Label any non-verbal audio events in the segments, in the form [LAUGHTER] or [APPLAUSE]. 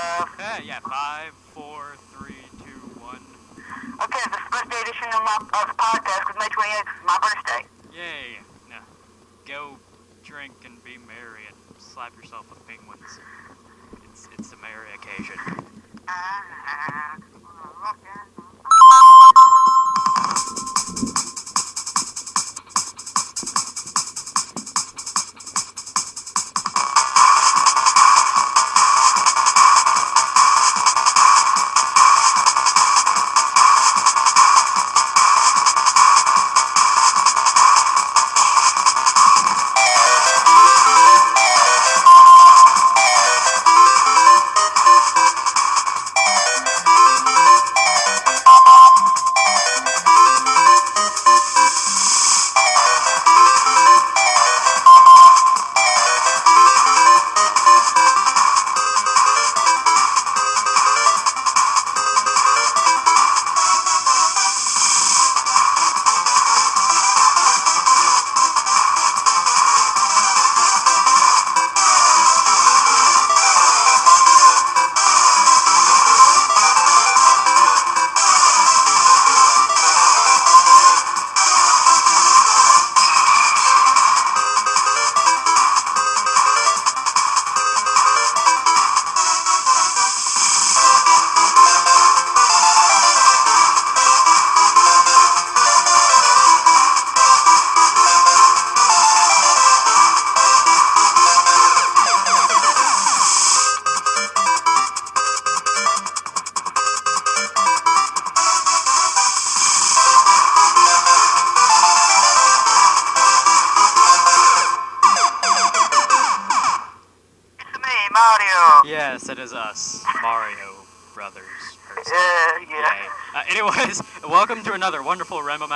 Uh, yeah, five, four, three, two, one. Okay, this birthday edition of, my, of the podcast with May 28th is my birthday. Yay! Now, go drink and be merry and slap yourself with penguins. It's it's a merry occasion. It's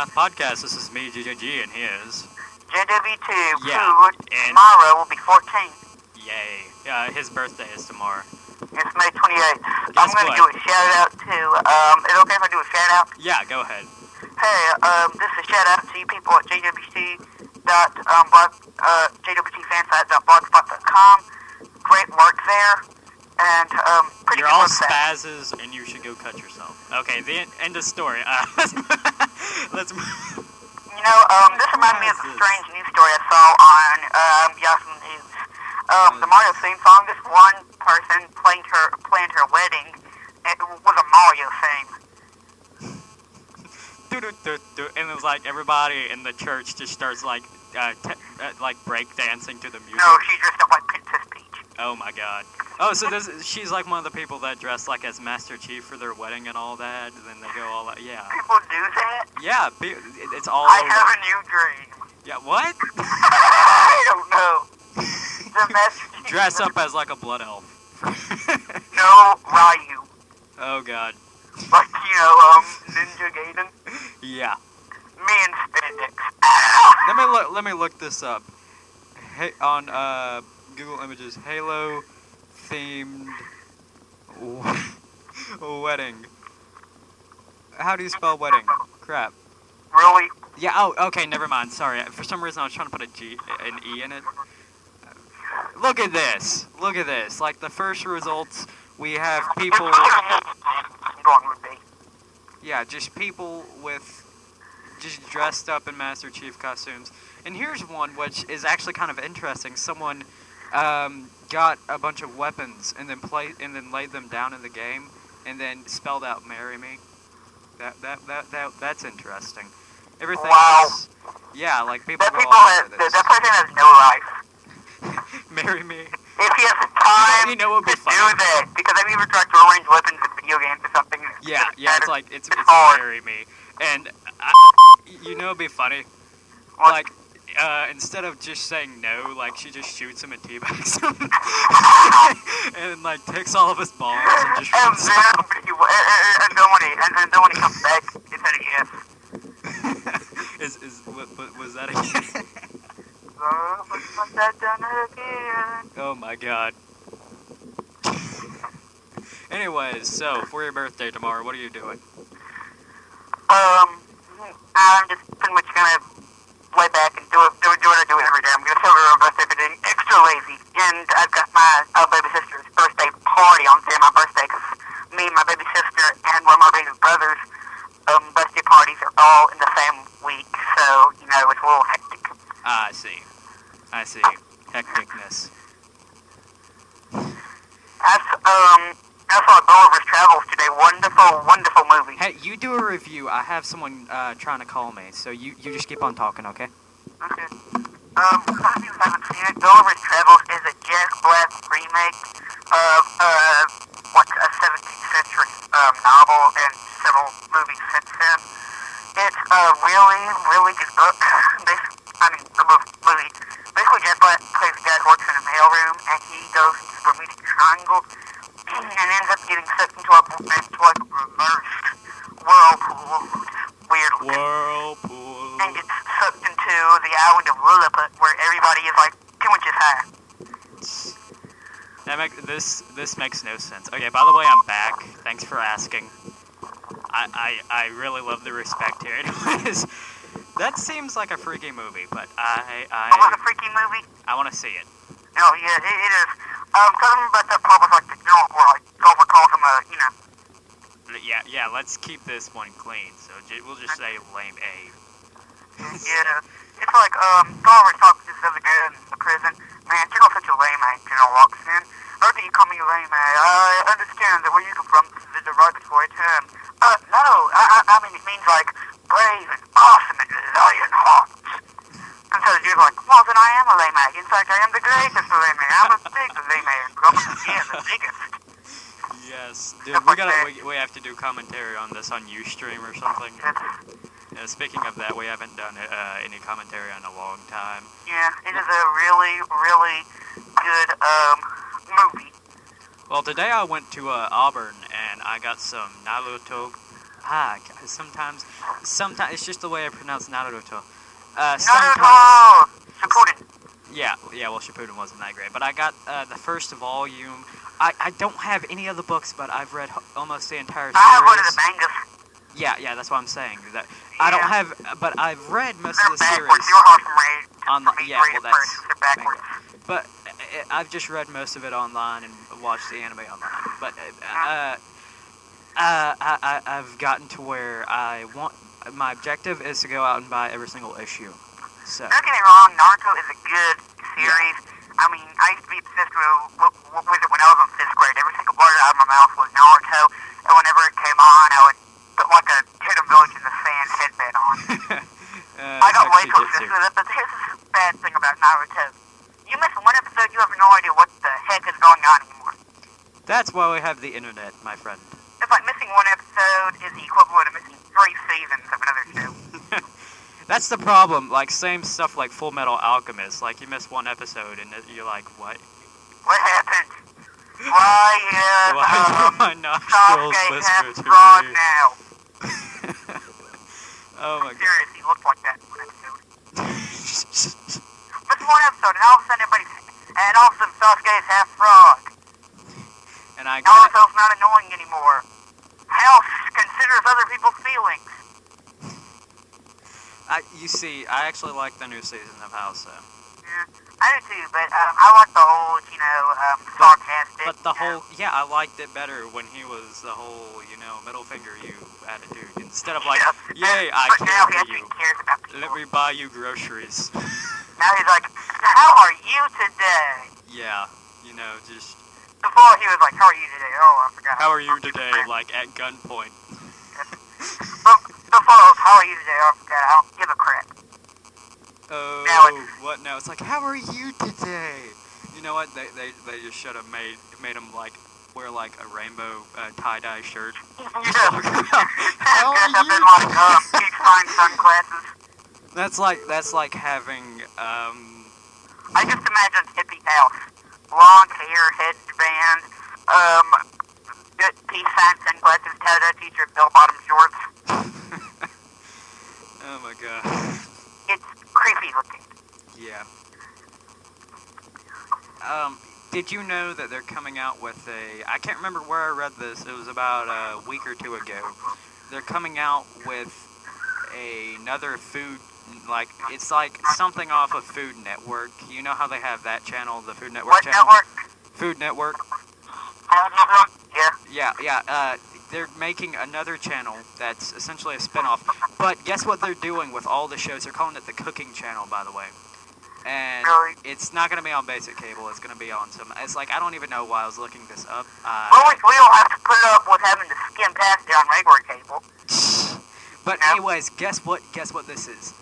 Math podcast. This is me, GJG, and he is. JW2, Yeah, tomorrow will be 14. Yay. Uh, his birthday is tomorrow. It's May 28th. I'm going to do a shout out to, um, is it okay if I do a shout out? Yeah, go ahead. Hey, um, this is a shout out to you people at JWC dot, um, blog, uh, JWCfansite.blogspot.com. Great work there. And, um, pretty You're all spazzes, and you should go cut yourself. Okay, the end of story. Uh, [LAUGHS] let's move. You know, um, this reminds me of a strange news story I saw on um, Yahoo News. Um, the Mario theme song. This one person planned her planned her wedding. It was a Mario theme. [LAUGHS] And it was like everybody in the church just starts like uh, te- uh, like break dancing to the music. No, she dressed up like Princess. Oh my god. Oh, so this she's like one of the people that dress like as Master Chief for their wedding and all that. And then they go all that. Yeah. People do that. Yeah. Be, it- it's all. I over. have a new dream. Yeah. What? [LAUGHS] I don't know. The [LAUGHS] Master Chief. dress up as like a blood elf. [LAUGHS] No, Ryu. oh god. Like you know, um, Ninja Gaiden. Yeah. Me and spandex. Ow! Let me look. Let me look this up. Hey, on uh, Google Images, Halo themed [LAUGHS] wedding. How do you spell wedding? Crap. Really? Yeah. Oh, okay. Never mind. Sorry. For some reason, I was trying to put a G, an E in it. Look at this. Look at this. Like the first results, we have people. Going would be. Yeah, just people with just dressed up in Master Chief costumes. And here's one which is actually kind of interesting. Someone um, got a bunch of weapons and then play and then laid them down in the game and then spelled out "Marry Me." That that that, that that's interesting. Everything Wow. else, yeah, like people That go people has, that, person has no life. [LAUGHS] Marry me. If he has the time You know to be funny? do that, because I've ever tried to arrange weapons in video games or something? Yeah, just yeah, it's like it's It's it's marry me, and I, you know, it'd be funny. What? Like, uh, instead of just saying no, like she just shoots him and teabags him, [LAUGHS] and like takes all of his balls and just and runs then, off. he, and, and then when he and, and then when he comes back, he said yes. [LAUGHS] is is what, what, was that again? [LAUGHS] Let's put that down again. oh my god. Anyways, so for your birthday tomorrow, what are you doing? Um, I'm just pretty much gonna lay back and do it, do, it, do what I do every day. I'm gonna celebrate my birthday by being extra lazy, and I've got my uh, baby sister's birthday party on Saturday, my birthday, because me, my baby sister and one of my baby brothers' um, birthday parties are all in the same week, so you know it's a little hectic. Ah, I see. I see. Hecticness. That's um, I saw Gulliver's Travels today. Wonderful, wonderful movie. Hey, you do a review. I have someone uh, trying to call me, so you, you just keep on talking? Okay. Um, who seen it, Gulliver's Travels is a Jack Black remake of, uh, what, a 17th century, um, novel and several movies since then. It's a really, really good book. Bas- I mean, the mo- movie. Basically, Jack Black plays a guy who works in a mailroom, and he goes to the Bermuda Triangle, and ends up getting sucked into a, into like a reversed whirlpool. Weird looking Whirlpool. and gets sucked into the island of Lilliput, where everybody is like two inches high. That make, this this makes no sense. Okay, by the way, I'm back. Thanks for asking. I I, I really love the respect here. [LAUGHS] Anyways, that seems like a freaky movie, but I It was I a freaky movie. I want to see it. No, yeah, it, it is. Um, tell them about that part with like the girl where like Gulliver calls him a, you know, Yeah, yeah. Let's keep this one clean. So j- we'll just say lame A. [LAUGHS] yeah. It's like um, Gulliver's talking to this other guy in the prison. Man, you're not such a lame man. General walks in. Heard that you call me lame man. I understand that where you come from is a derogatory term. Uh, no, I, I, I mean it means like brave and awesome and lion hearts. And so the dude's like, well, then I am a lame. In fact, I am the greatest lame. I'm a big lame man. Probably, [LAUGHS] yeah, the biggest. Yes, dude. We gotta we, we have to do commentary on this on UStream or something. Uh, speaking of that, we haven't done uh, any commentary in a long time. yeah, it is a really, really good um movie. Well, today I went to uh, Auburn and I got some Naruto. Ah, sometimes, sometimes it's just the way I pronounce Naruto. Uh, Naruto! Shippuden. yeah, yeah. Well, Shippuden wasn't that great, but I got uh, the first volume. I, I don't have any of the books, but I've read almost the entire series. I have one of the mangas. Yeah, yeah, that's what I'm saying. That I don't have, but I've read most They're of the backwards. series. You're from. On the- yeah, well, that's. But uh, I've just read most of it online and watched the anime online. But uh, uh, uh, I, I, I've gotten to where I want. My objective is to go out and buy every single issue. So Don't get me wrong, Naruto is a good series. I mean, I used to be obsessed with, with, it when I was in fifth grade. Every single word out of my mouth was Naruto, and whenever it came on, I would put like a a Village in the Sand headband on. [LAUGHS] uh, I got way too Jujutsu. obsessed with it, but here's the bad thing about Naruto. You miss one episode, you have no idea what the heck is going on anymore. That's why we have the internet, my friend. It's like missing one episode is the equivalent of missing three seasons of another show. [LAUGHS] That's the problem. Like same stuff like Full Metal Alchemist. Like you miss one episode and you're like, what? What happened? Why is [LAUGHS] Why do um, my Sasuke half to frog now? [LAUGHS] oh my god. Seriously, he looked like that in one episode. But one episode, and all of a sudden everybody's, and all of a sudden Sasuke is half frog. And I got Naruto's not annoying anymore. House considers other people's feelings. I, you see, I actually like the new season of House, though. Yeah, I do too, but um, I like the old, you know, um, sarcastic. But the you know, whole, yeah, I liked it better when he was the whole, you know, middle finger you attitude. Instead of like, yeah, yay, I but now he care for you. cares about people. Let me buy you groceries. [LAUGHS] Now he's like, how are you today? yeah, you know, just, Before he was like, how are you today? Oh, I forgot. how are you today? Like at gunpoint. [LAUGHS] Before it was, how are you today? Oh, I forgot. I don't give a crap. Oh, Now what now? It's like, how are you today? You know what? They they, they just should have made made him like wear like a rainbow uh, tie dye shirt. [LAUGHS] yeah. How are Dressed up in you? [LAUGHS] like peach fine sunglasses. That's like that's like having um I just imagine hippie house. Blonde hair, headband, um, good peace sign sunglasses, teacher, bell bottom shorts. [LAUGHS] oh my god. It's creepy looking. Yeah. Um, did you know that they're coming out with a? I can't remember where I read this. It was about a week or two ago. They're coming out with another food, like it's like something off of Food Network. You know how they have that channel, the Food Network What channel. network? Food Network. Food network? Yeah. Yeah, yeah. Uh, they're making another channel that's essentially a spin-off. But guess what they're doing with all the shows? They're calling it the Cooking Channel, by the way. And Really? it's not going to be on basic cable. It's going to be on some. It's like I don't even know why I was looking this up. Uh, Well, we, don't have to put up with having to skim past it on regular cable. [SIGHS] but anyways, guess what? Guess what this is?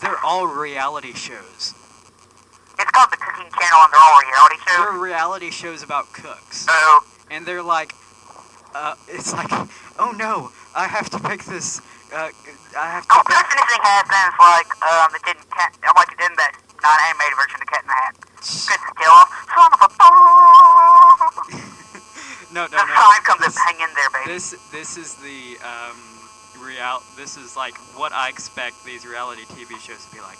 They're all reality shows. It's called the Cooking Channel, and they're all reality shows. They're reality shows about cooks. So, and they're like, uh, it's like, oh no, I have to pick this. Uh, I have to oh, pick. if anything happens, like, um, it didn't, cat, like it did in that non-animated version of Cat in the Hat. Tail off. Son of a [LAUGHS] no, no, The no. sign comes This, hang in there, baby. this, this is the um, real. This is like what I expect these reality TV shows to be like.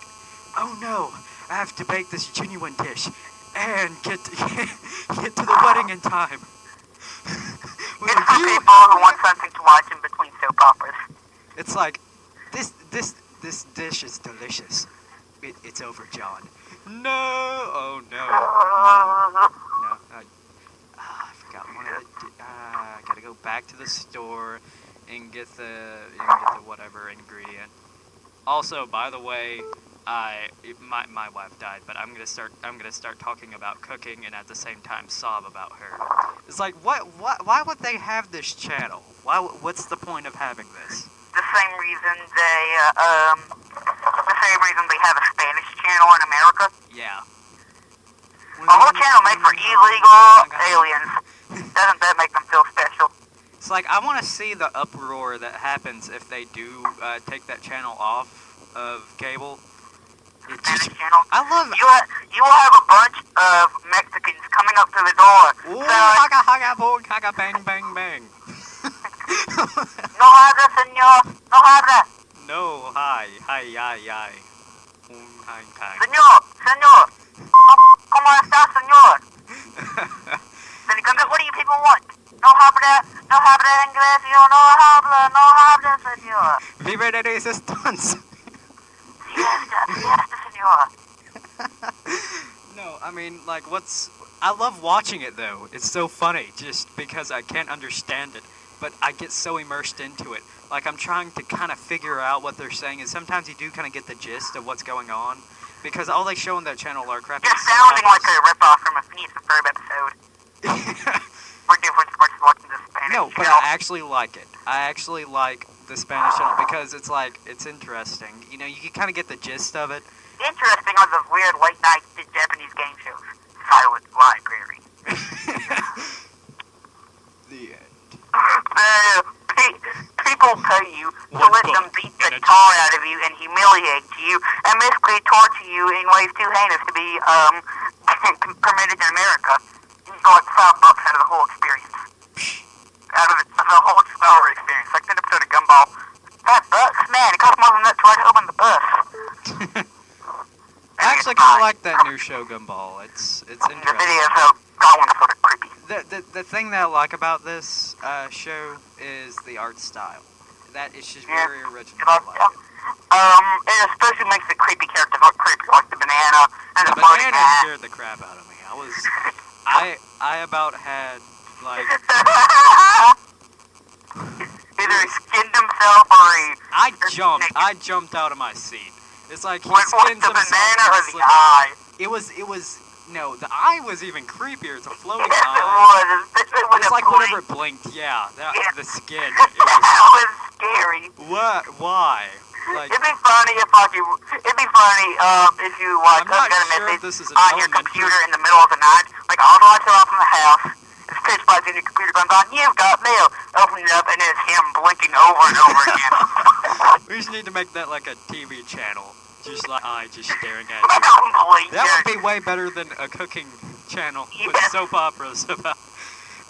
Oh no, I have to bake this genuine dish and get to, [LAUGHS] get to the wedding in time. [LAUGHS] It's for you- people who want something to watch in between soap operas. It's like this this this dish is delicious. It, it's over, John. No, oh no, Uh, [LAUGHS] no. I, ah, I forgot one of the. Ah, I gotta go back to the store and get the and get the whatever ingredient. Also, by the way, I my my wife died, but I'm gonna start I'm gonna start talking about cooking and at the same time sob about her. It's like what what why would they have this channel? Why what's the point of having this? the same reason they, uh, um, the same reason they have a Spanish channel in America. Yeah. A whole channel made for illegal aliens. Doesn't that make them feel special? It's like I want to see the uproar that happens if they do uh, take that channel off of cable. Just, I love. You, ha- you will have a bunch of Mexicans coming up to the door. Ooh, saying, haga haga boom, haga bang bang bang. [LAUGHS] no habla, senor. No habla. no, hi, hi, hi, hi. Um, hi, hi. Senor, senor. No, [LAUGHS] ¿Cómo está, señor? Then [LAUGHS] he comes up, what do you people want? No habla, no habla inglés, yo no habla, no habla, senor. Vive de resistance. Siesta, siesta, senor. no, I mean, like, what's. I love watching it, though. It's so funny, just because I can't understand it. But I get so immersed into it. Like, I'm trying to kind of figure out what they're saying, and sometimes you do kind of get the gist of what's going on. Because all they show on that channel are crappy You're sounding like a ripoff from a Phineas and Ferb episode. [LAUGHS] We're different versus watching the Spanish no, but channel. I actually like it. I actually like the Spanish channel because it's like, it's interesting. You know, you can kind of get the gist of it. Interesting are those weird late night Japanese game shows. Silent Library. [LAUGHS] the end. Uh, pe- people pay you to One let them beat the and a tar out of you and humiliate you and basically torture you in ways too heinous to be um [LAUGHS] permitted in America. You go like five bucks out of the whole experience. Out of the, the whole Explorer experience. Like that episode of Gumball. Five bucks? Man, it costs more than that to ride home on the bus. [LAUGHS] I actually kind of like that new show, Gumball. It's it's The interesting. videos of that one's sort of creepy. The, the, the thing that I like about this uh, show is the art style. That it's just Yeah, very original. I like it. Um, it especially makes the creepy characters look creepy, like the banana and The the banana scared the crap out of me. I was, [LAUGHS] I I about had like [LAUGHS] Either he skinned himself or he I jumped. I jumped out of my seat. It's like he went with skins the himself. banana or the eye. It was it was no. The eye was even creepier. It's a floating Yes, [LAUGHS] it eye. was. Especially when It's it like blinked. whenever it blinked. Yeah, that Yeah. the skin. [LAUGHS] It was that was scary. what? Why? Like It'd be funny if like you. It'd be funny um if you like I'm got a sure message if this is an on your computer in the middle of the night, like all the lights are off in the house. It's pitch black and your computer comes on. You've got mail. Open it up and it's him blinking over and over again. [LAUGHS] we just need to make that like a TV channel. Just like I just staring at you. [LAUGHS] That would be way better than a cooking channel with soap operas [LAUGHS] about.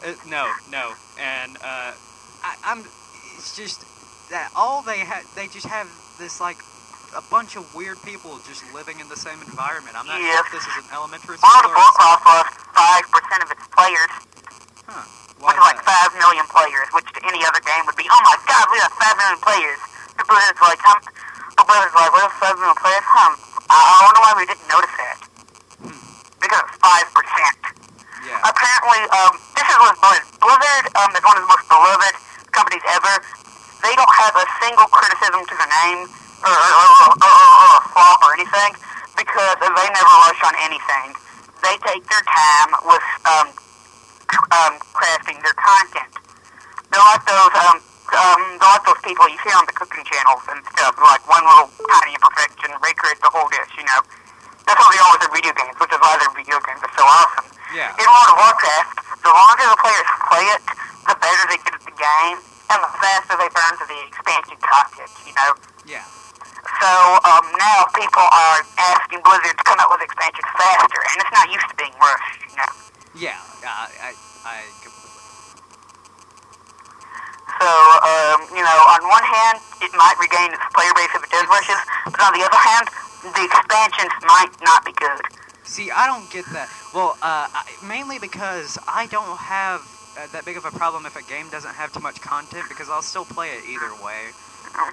Uh, no, no, and uh, I, I'm. It's just that all they have, they just have this like a bunch of weird people just living in the same environment. I'm not sure if this is an elementary World school of or Warcraft lost five percent of its players, Huh. why which is like five million players, which to any other game would be, oh my god, we have five million players. The Blizzard's like, um, the Blizzard's like, we have five million players, huh? I, wonder why we didn't notice that. Hmm. Because it's five percent. Yeah. Apparently, um, this is what Blizzard. Blizzard um, is one of the most beloved companies game or, or, or, or, or a flop or anything because they never rush on anything. They take their time with um, um, crafting their content. They're like those um, um, they're like those people you see on the cooking channels and stuff. Like one little tiny imperfection recreate the whole dish. You know, that's what they are with their video games, which is why their video games are so awesome. Yeah. In World of Warcraft, the longer the players play it, the better they get at the game, the faster they burn to the expansion content, you know? Yeah. So, um, now people are asking Blizzard to come out with expansions faster, and it's not used to being rushed, you know? Yeah. I I, I completely. So, um, you know, on one hand, it might regain its player base if it does rushes, but on the other hand, the expansions might not be good. See, I don't get that. Well, uh, mainly because I don't have uh, that big of a problem if a game doesn't have too much content because I'll still play it either way.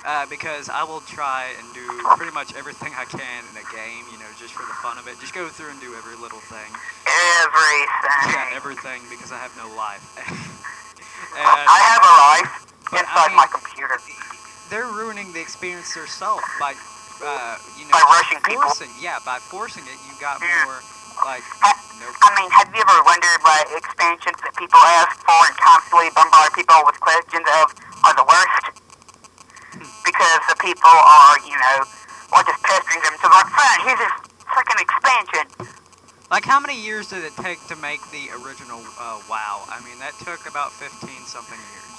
Uh, because I will try and do pretty much everything I can in a game, you know, just for the fun of it. Just go through and do every little thing. Everything. Yeah, everything because I have no life. [LAUGHS] and I have a life But, I inside mean- my computer. they're ruining the experience themselves by, uh, you know, By rushing people. forcing. Yeah, by forcing it, you got Yeah. more like. Nope. I mean, have you ever wondered why expansions that people ask for and constantly bombard people with questions of are the worst? Because the people are, you know, or just pestering them to like, fine, here's this second expansion. Like, how many years did it take to make the original uh, WoW? I mean, that took about 15 something years.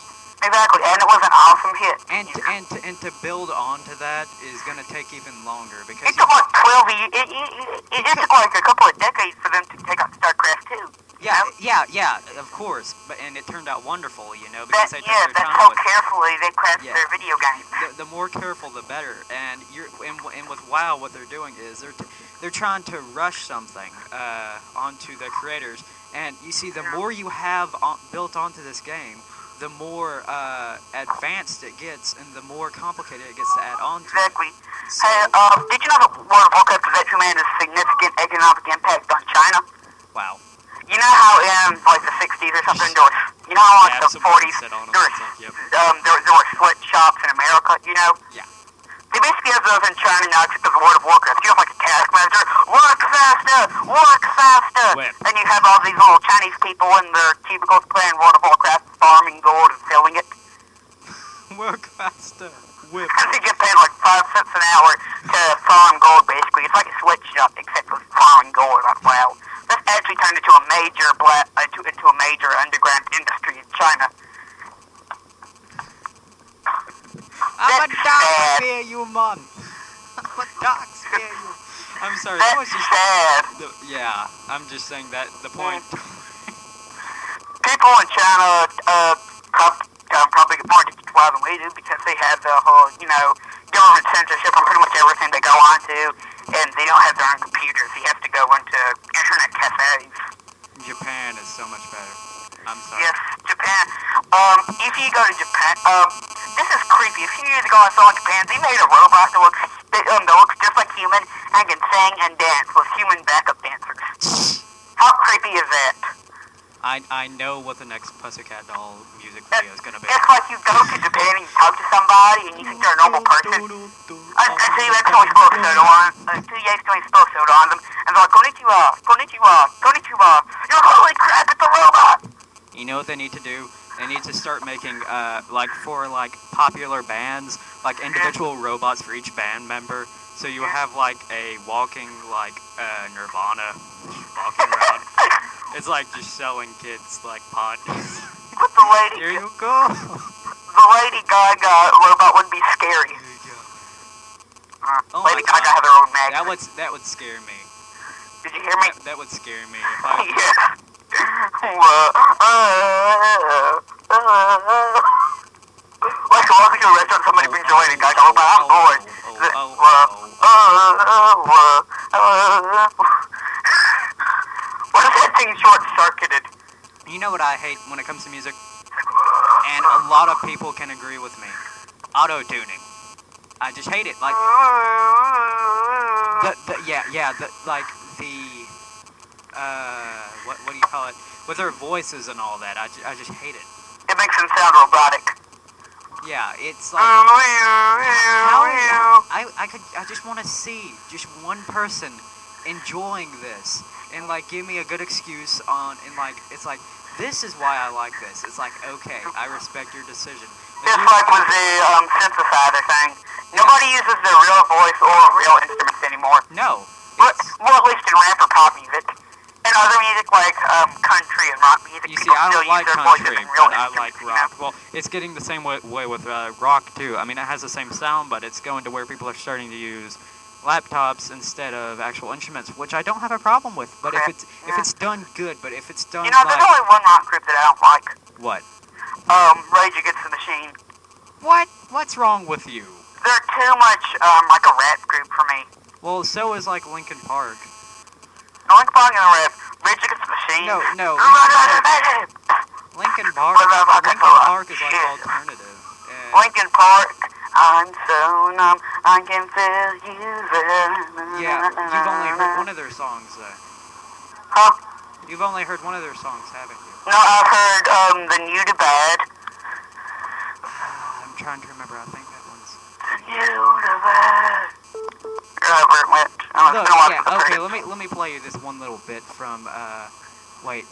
Exactly, and it was an awesome hit. And to, and to, and to build onto that is going to take even longer because it took like 12 years. It, it, it, it took like a couple of decades for them to take out StarCraft 2. yeah, know? yeah, yeah, of course. But and it turned out wonderful, you know, That, because they took yeah, their that's time how with carefully they craft Yeah. their video games. the, the more careful, the better. And you're and, and with WoW, what they're doing is they're t- they're trying to rush something uh, onto the creators. And you see, the more you have on, built onto this game, the more uh, advanced it gets, and the more complicated it gets to add on to. Exactly. So, Hey, uh, did you know that World of Warcraft has actually made a significant economic impact on China? wow. You know how in like the 60s or something, there was, you know how like Have the 40s, set on 'em, there, was, yep. um, there, there were sweatshops in America, you know? Yeah. Basically have those in China now except for World of Warcraft. You have like a taskmaster, work faster, work faster! Whip. And you have all these little Chinese people in their cubicles playing World of Warcraft, farming gold and selling it. [LAUGHS] Work faster. Whip. [LAUGHS] Because they get paid like five cents an hour to farm gold, basically. It's like a sweatshop, except for farming gold. Like, wow. That's actually turned into a major black, uh, to, into a major underground industry in China. I'm a dog spear you, man. I'm a dog spear you. I'm sorry. That was just. The, yeah, I'm just saying that the point. People in China uh, prob- probably get more digital than we do because they have the whole, you know, government censorship on pretty much everything they go onto, and they don't have their own computers. You have to go into internet cafes. Japan is so much better. I'm sorry. Yes, Japan. Um, if you go to Japan, um, this is creepy. A few years ago, I saw in Japan they made a robot that looks that, um, that looks just like human and can sing and dance with human backup dancers. How creepy is that? I I know what the next Pussycat Doll music video is gonna be. It's like you go to Japan and you talk to somebody and you think they're a normal person. I, I see you accidentally spill soda on, uh, see you accidentally spill soda on them, and they're like, konnichiwa, konnichiwa, konnichiwa. You're like, holy crap, it's a robot! You know what they need to do? They need to start making uh like for like popular bands, like individual robots for each band member. So you have like a walking like uh Nirvana walking around. [LAUGHS] It's like just selling kids like pot. But the [LAUGHS] lady, Here you go. the Lady Gaga robot would be scary. There you go. Uh, Oh Lady Gaga God. have their own mag. That would that would scare me. Did you hear me? That, that would scare me if I. [LAUGHS] yeah. Uh. Like, I walk into a restaurant, somebody brings a Lady Gaga robot, I'm bored. Oh, The- oh, whoa. oh, oh. Uh, uh, uh. What if that thing short circuited? You know what I hate when it comes to music, and a lot of people can agree with me. Auto tuning. I just hate it. Like the, the yeah yeah the like the uh what what do you call it with their voices and all that. I, ju- I just hate it. It makes them sound robotic. Yeah, it's like How I I could I just want to see just one person enjoying this and like give me a good excuse on and like it's like this is why I like this. It's like okay, I respect your decision. Just like with the um, synthesizer thing, nobody uses their real voice or real instruments anymore. no, But, well, at least in rap or pop music. And other music like um, country and rock music, you see, I don't like use their voices country, but I like rock. Well, it's getting the same way, way with uh, rock too. I mean, it has the same sound, but it's going to where people are starting to use laptops instead of actual instruments, which I don't have a problem with. But if Okay, it's if it's done good, but if it's done You know, there's only one rock group that I don't like. what? Um, Rage Against the Machine. What? What's wrong with you? They're too much um, like a rap group for me. Well, so is like Linkin Park. No one's calling it a rap. Rage Against the Machine. No, no. Linkin Park. Linkin Park is like alternative. Uh, Linkin Park. I'm so numb, I can feel you there. yeah, you've only heard one of their songs. Uh, Huh? you've only heard one of their songs, haven't you? No, I've heard um, the New Divide. [SIGHS] I'm trying to remember. I think that one's. New Divide. However it went. I'm Look, yeah, okay. Let me let me play you this one little bit from. Uh, wait.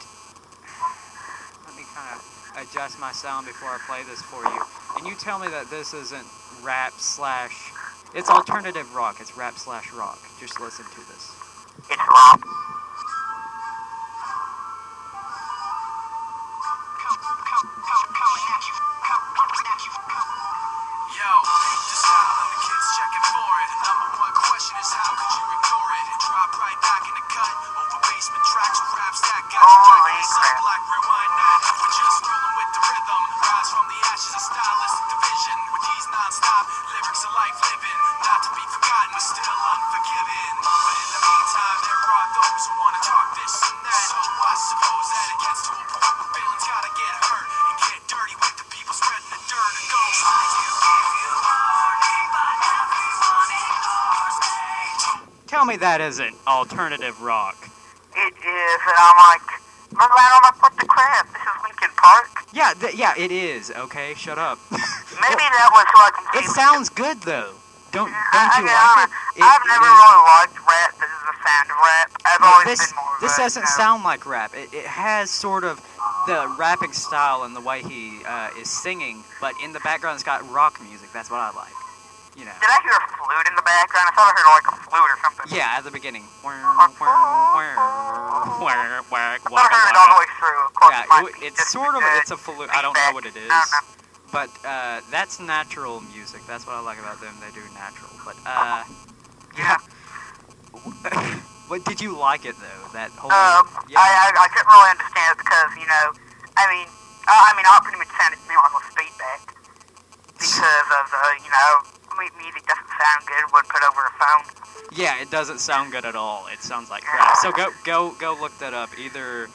Let me kind of adjust my sound before I play this for you, and you tell me that this isn't rap slash. It's alternative rock. It's rap slash rock. Just listen to this. It's wrong. That isn't alternative rock. It is, and I'm like, but I'm like, what the crap? This is Linkin Park. Yeah, th- yeah, it is. Okay, shut up. [LAUGHS] Maybe that was so I can it sounds good though. Don't I, don't I you get like it? it. It- I've it never is. really liked rap. This is the sound of rap. I've No, always this been more of this doesn't know, sound like rap. It, it has sort of the rapping style and the way he uh, is singing, but in the background it's got rock music. That's what I like. You know. Did I hear a flute in the background? I thought I heard like a flute or something. Yeah, at the beginning. I I heard it all the way through. Of course, Yeah, it might it, be it's sort of it's a flute. I don't know what it is, I but uh, that's natural music. That's what I like about them. They do natural. But uh, [LAUGHS] yeah. [LAUGHS] what did you like it though? That whole Um, yeah. I, I I couldn't really understand it because you know, I mean, uh, I mean, all pretty much sounded to me like a feedback [LAUGHS] because of the you know, mu- music doesn't sound good put over a phone. Yeah, it doesn't sound good at all. It sounds like crap. So go go go look that up. Either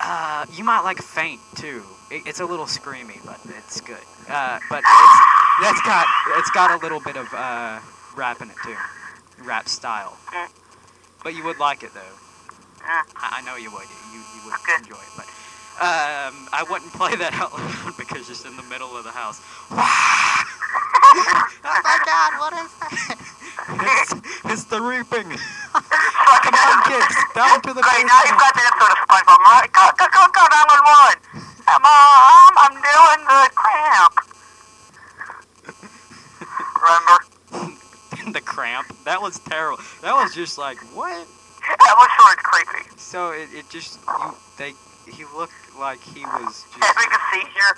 uh, you might like Faint too. It, it's a little screamy, but it's good. Uh, but it's that's got it's got a little bit of uh, rap in it too, rap style. Mm. But you would like it though. Mm. I, I know you would. You you would Okay. enjoy it. But um, I wouldn't [LAUGHS] play that out loud because it's in the middle of the house. Oh my God! What is that? It's, it's the reaping. [LAUGHS] Come on, kids, down to the Great, now you've basement. got the episode of SpongeBob. All right, go, go, go, go, 911. Hey, Mom, I'm doing the cramp. Remember? [LAUGHS] the cramp. That was terrible. That was just like what? That was sort of creepy. So it, it just you they he looked like he was just Having a seizure.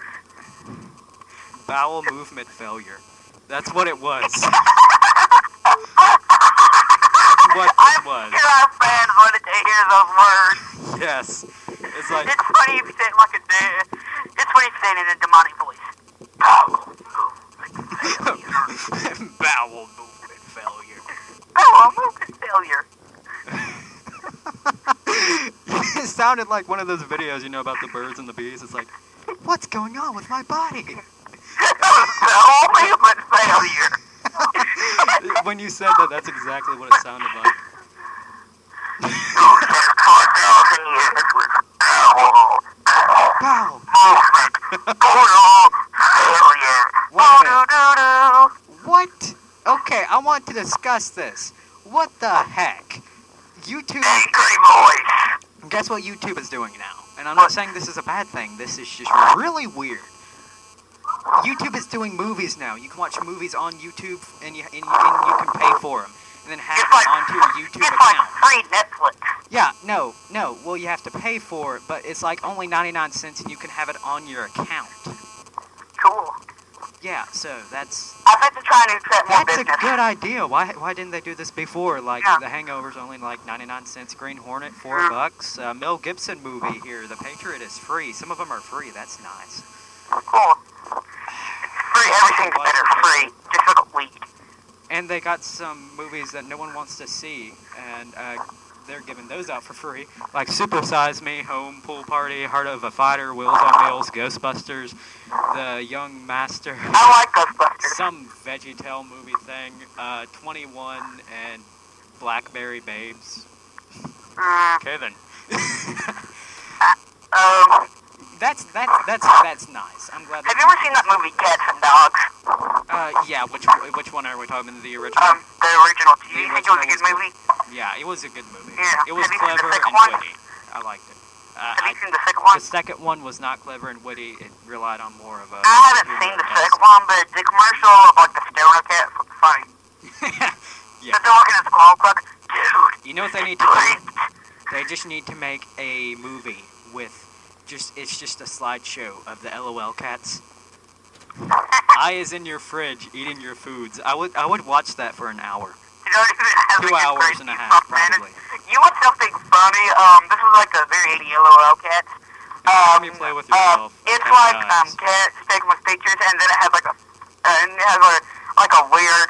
bowel movement failure. That's what it was. [LAUGHS] what I'm it was. sure our fans wanted to hear those words. Yes. It's like It's funny if you say it like a It's funny if you say it in a demonic voice. [LAUGHS] Bowel movement failure. bowel movement failure. Bowel movement failure. it sounded like one of those videos, you know, about the birds and the bees. It's like, what's going on with my body? [LAUGHS] When you said that, that's exactly what it sounded like. Minute. Doo-doo-doo-doo. What? Okay, I want to discuss this. What the heck? YouTube. Angry voice. Guess what YouTube is doing now? And I'm not saying this is a bad thing. This is just really weird. YouTube is doing movies now. You can watch movies on YouTube, and you and you, and you can pay for them, and then have It's like, onto your YouTube it's like account. free Netflix. Yeah, no, no. Well, you have to pay for it, but it's like only 99 cents, and you can have it on your account. Cool. Yeah, so that's I think they're trying to accept more that's a good idea. Why why didn't they do this before? Like Yeah. The Hangover's only like 99 cents. Green Hornet four Yeah. bucks. Uh, Mel Gibson movie here, The Patriot is free. Some of them are free. That's nice. Cool. It's free. Everything's better free. Just look at weed. And they got some movies that no one wants to see, and uh, they're giving those out for free, like Super Size Me, Home Pool Party, Heart of a Fighter, Wheels on Wheels, Ghostbusters, The Young Master, I like Ghostbusters. some VeggieTale movie thing, uh, 21, and Blackberry Babes. Mm, Okay then. um, that's that's that's that's nice. I'm glad. have you ever seen that movie Cats and Dogs? Uh, yeah. Which which one are we talking? about? The original. Um, the original. Do you think it was a good movie? yeah, it was a good movie. Yeah. It was Have you seen the clever and one? witty. I liked it. Uh, Have I, you seen the second one? the second one was not clever and witty. It relied on more of a. I haven't seen the second one, but the commercial of like the Stoner Cats was funny. yeah. But they're looking at the squall clock. Dude, You know what they need to do? They just need to make a movie with just it's just a slideshow of the LOL cats. I is in your fridge eating your foods. I would I would watch that for an hour. You don't even have Two hours and a half, probably. You want something funny? Um, this is like a very 80 LOL. Let Um, me play with uh, it's Okay, like um, guys. cats with pictures, and then it has like a, uh, and it has a, like a weird,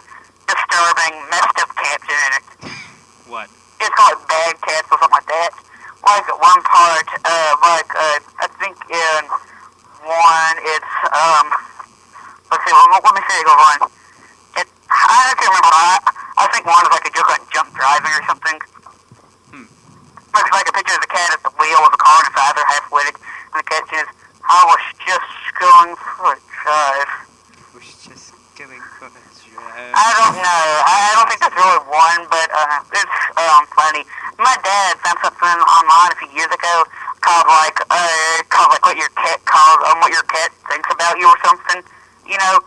disturbing, messed up caption in it. [LAUGHS] What? It's called Bad Cats or something like that. Like one part, uh, like uh, I think in one, it's um, let's see, let, let me see go on. It, I can't remember. I, I think one is like a joke on jump driving or something. Hmm. Looks like a picture of the cat at the wheel of the car and his father half-witted, and the caption is, "I was just going for a drive." Was just giving for a drive. I don't know. I I don't think that's really one, but uh, it's um funny. My dad found something online a few years ago called like uh called like what your cat calls um what your cat thinks about you or something, you know.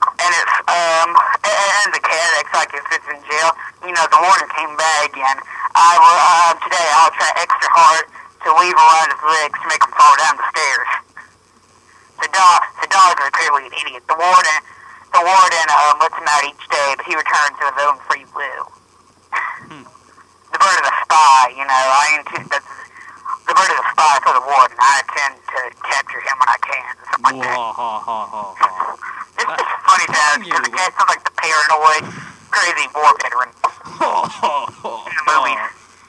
And it's um and the cat acts like if it's in jail. You know, the warden came back again. I will uh, today I'll try extra hard to weave around his legs to make him fall down the stairs. The dog the dog is clearly an idiot. The warden the warden um, lets him out each day, but he returns to his own free will. Hmm. The bird is a spy, you know. I intend that's is a spy for the warden. I intend to capture him when I can. Something like that. Ha, ha, ha, ha. It's Uh, just funny I'm though, telling because the you. sounds like the paranoid, crazy war veteran [LAUGHS] in the movies,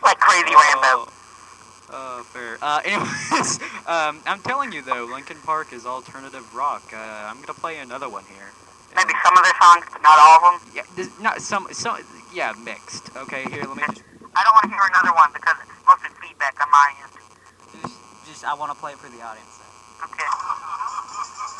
like crazy Rambo. Uh, fair. Uh, [LAUGHS] anyways, um, I'm telling you though, Linkin Park is alternative rock. Uh, I'm gonna play another one here. Maybe some of their songs, but not all of them. Yeah, this, not some, some, yeah, mixed. Okay, here, let me just, I don't want to hear another one because it's mostly feedback on my end. I want to play it for the audience. Okay.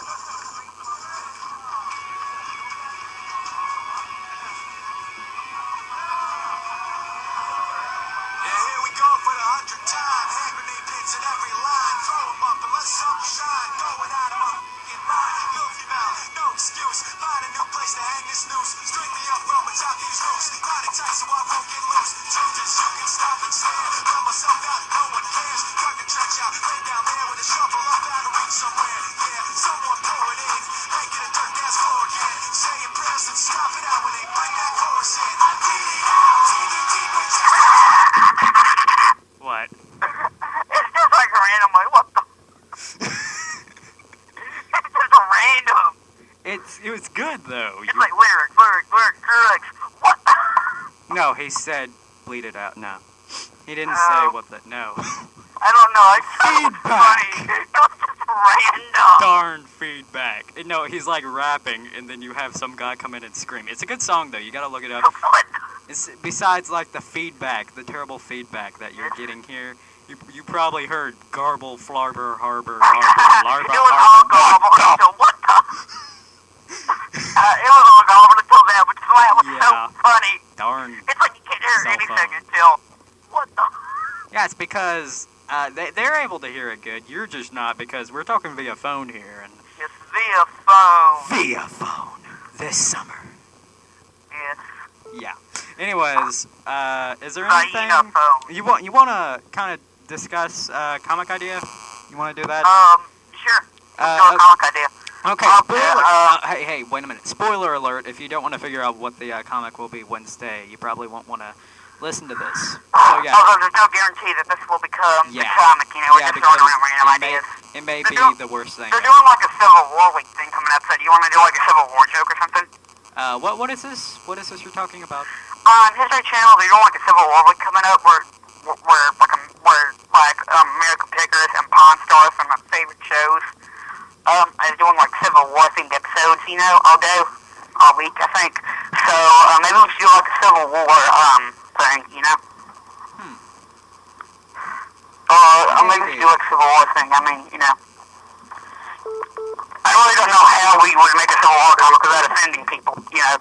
He said, bleed it out. No, he didn't Oh. say what the, no. [LAUGHS] I don't know. It's so Feedback. funny. [LAUGHS] It was just random. Darn feedback. No, he's like rapping, and then you have some guy come in and scream. It's a good song though. You gotta look it up. It's, besides like the feedback, the terrible feedback that you're getting here, you, you probably heard garble, flarber, harbor, [LAUGHS] harbor, larva, it was all harbor. gobble. So what the? Because uh, they, they're able to hear it good. You're just not because we're talking via phone here and It's via phone. via phone this summer. Yes. Yeah. Anyways, uh, is there anything you want you want to kind of discuss uh, comic idea? You want to do that? Um, sure. Uh, a comic idea. Okay, Uh, spoiler. uh, Uh, hey, hey, wait a minute. Spoiler alert! If you don't want to figure out what the uh, comic will be Wednesday, you probably won't want to listen to this. So yeah, Although there's no guarantee that this will become the Yeah. comic, you know, we're yeah, just throwing around random it may, ideas. it may They're be doing- the worst thing. They're doing like a Civil War week thing coming up, so do you want to do like a Civil War joke or something? Uh, what what is this? What is this you're talking about? On History Channel, they're doing like a Civil War week coming up where, where, like, um, where, like, um, American Pickers and Pawn Stars from my favorite shows, um, is doing like Civil War themed episodes, you know, all day, all week, I think. So, uh, maybe we should do like a Civil War, um, thing, you know? Hmm. Or, uh, maybe we Maybe. should do like a Civil War thing, I mean, you know. I really don't know how we would make a Civil War comic without offending people, you know?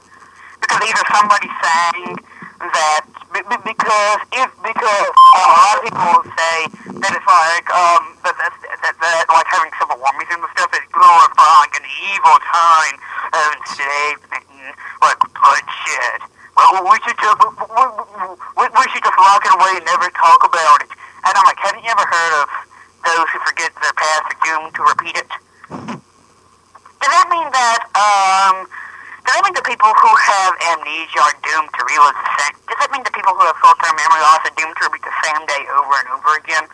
Because either somebody's saying that be- be- because if because um, a lot of people say that it's like um that that, that, that like having civil war music and stuff is glorifying an evil time of enslavement and like bloodshed. We should just we, we, we should just lock it away and never talk about it. And I'm like, haven't you ever heard of those who forget their past are doomed to repeat it? Does that mean that um? Does that mean the people who have amnesia are doomed to relive the same? Does that mean the people who have short-term memory loss are doomed to repeat the same day over and over again?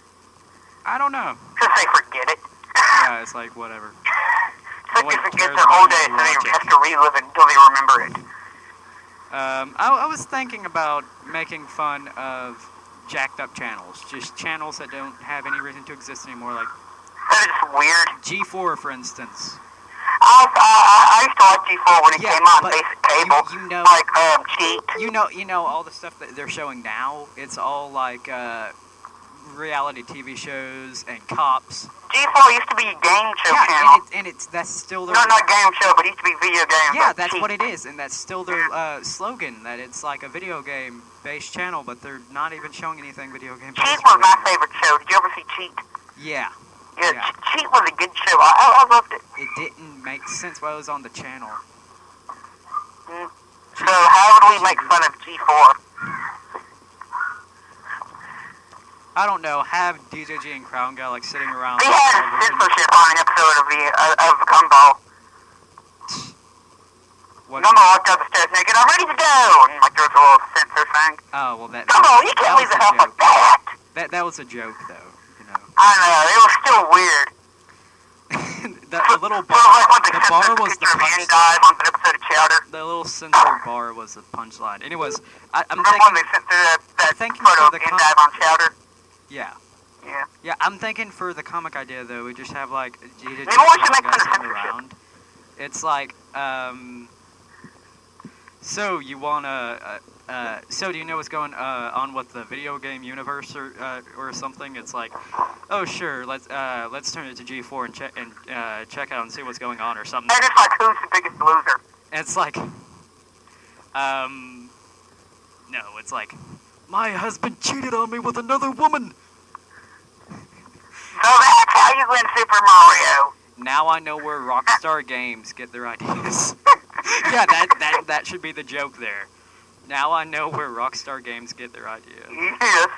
I don't know. Because they forget it. Yeah, it's like whatever. [LAUGHS] so no they forget their whole day, so they have to relive it until they remember it. Um, I, I was thinking about making fun of jacked up channels, just channels that don't have any reason to exist anymore, like That is weird. G4, for instance. I, I, I used to watch G4 when it Yeah, came on basic cable. You, you know, like, um, Cheat. you know, you know, all the stuff that they're showing now. It's all like uh, reality TV shows and cops. G4 used to be a game show Yeah, channel. and, it, and it's that's still their No, not game show, but it used to be video game. yeah, that's Cheat. what it is, and that's still their uh, slogan. That it's like a video game based channel, but they're not even showing anything video game based. Cheat was my favorite show. Did you ever see Cheat? Yeah, Yeah, Yeah. Cheat was a good show. I, I, I loved it. it didn't make sense while it was on the channel. So how would we make fun of G4? I don't know. Have DJG and Crown Guy like sitting around. They had television. censorship on an episode of the uh, of Gumball. [SNIFFS] What- Gumball walked up the stairs naked. I'm ready to go. And like there was a little censor thing. Oh well, that Gumball, you can't leave the house like that. That that was a joke though. You know, I know. It was still weird. [LAUGHS] the, the little Sort of like bar. when the, The bar was the of on the episode of Chowder. The little censored bar was the punchline. Anyways, I, I'm Remember when thinking. they censored that, that thinking photo of the com- Endive on Chowder? Yeah. Yeah. Yeah, I'm thinking for the comic idea though, we just have like DJG Maybe we should Crown make Guy fun of sitting censorship. around. It's like, um. So you wanna, uh, uh, so do you know what's going uh, on with the video game universe or uh, or something? It's like, oh sure, let's uh, let's turn it to G4 and check and uh, check out and see what's going on or something. And it's like who's the biggest loser? It's like, um, no, it's like, my husband cheated on me with another woman. So that's how you win Super Mario. Now I know where Rockstar Games get their ideas. [LAUGHS] yeah, that, that that should be the joke there. Now I know where Rockstar Games get their ideas. Yes.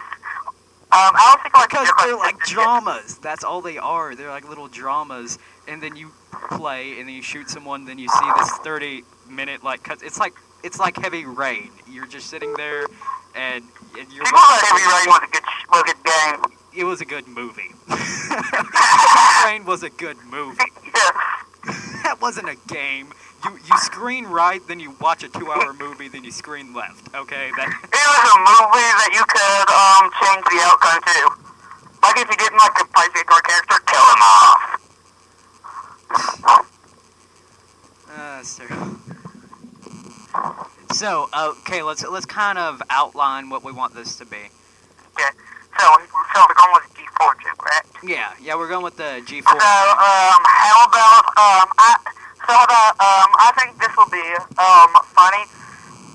Um, I don't think like Because they're like censorship. dramas. That's all they are. They're like little dramas. And then you play, and then you shoot someone. Then you see this 30 minute like cut. It's like it's like Heavy Rain. You're just sitting there, and, and you're. People thought Heavy Rain was a good, was a good game. It was a good movie. [LAUGHS] Heavy Rain was a good movie. That wasn't a game. You you screen right, then you watch a two-hour movie, then you screen left. Okay, that [LAUGHS] It was a movie that you could um change the outcome to. Like if you didn't like the bicycle character, kill him off. Uh, sir. So, uh, okay, let's let's kind of outline what we want this to be. Okay. So, so we're going with G4 chip, right? Yeah, yeah, we're going with the G4. So, um, how about um, I, so the um, I think this will be um funny.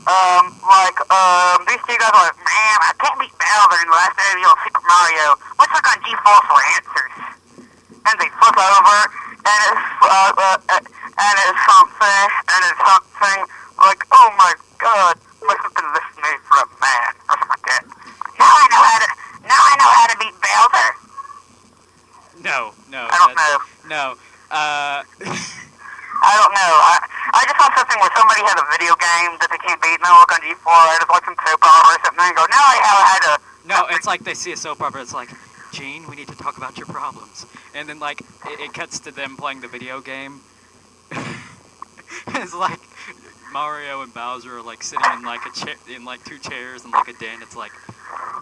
Um, like um, these two guys are like, man, I can't beat Bowser in the last area of Super Mario. Let's look on G4 for answers. And they flip over, and it's uh, uh, and it's something, and it's something like, oh my god, must have been listening for a man or something like that. Now I know how to. Now I know how to beat Bowser. No, no, I don't know. no. Uh, [LAUGHS] I don't know. I I just want something where somebody has a video game that they can't beat, and they look on G4, or just watch some soap opera or something, and go, now I know how to. no, [LAUGHS] it's like they see a soap opera. It's like, Gene, we need to talk about your problems, and then like it, it cuts to them playing the video game. [LAUGHS] it's like Mario and Bowser are like sitting in like a chair, in like two chairs and like a den. It's like,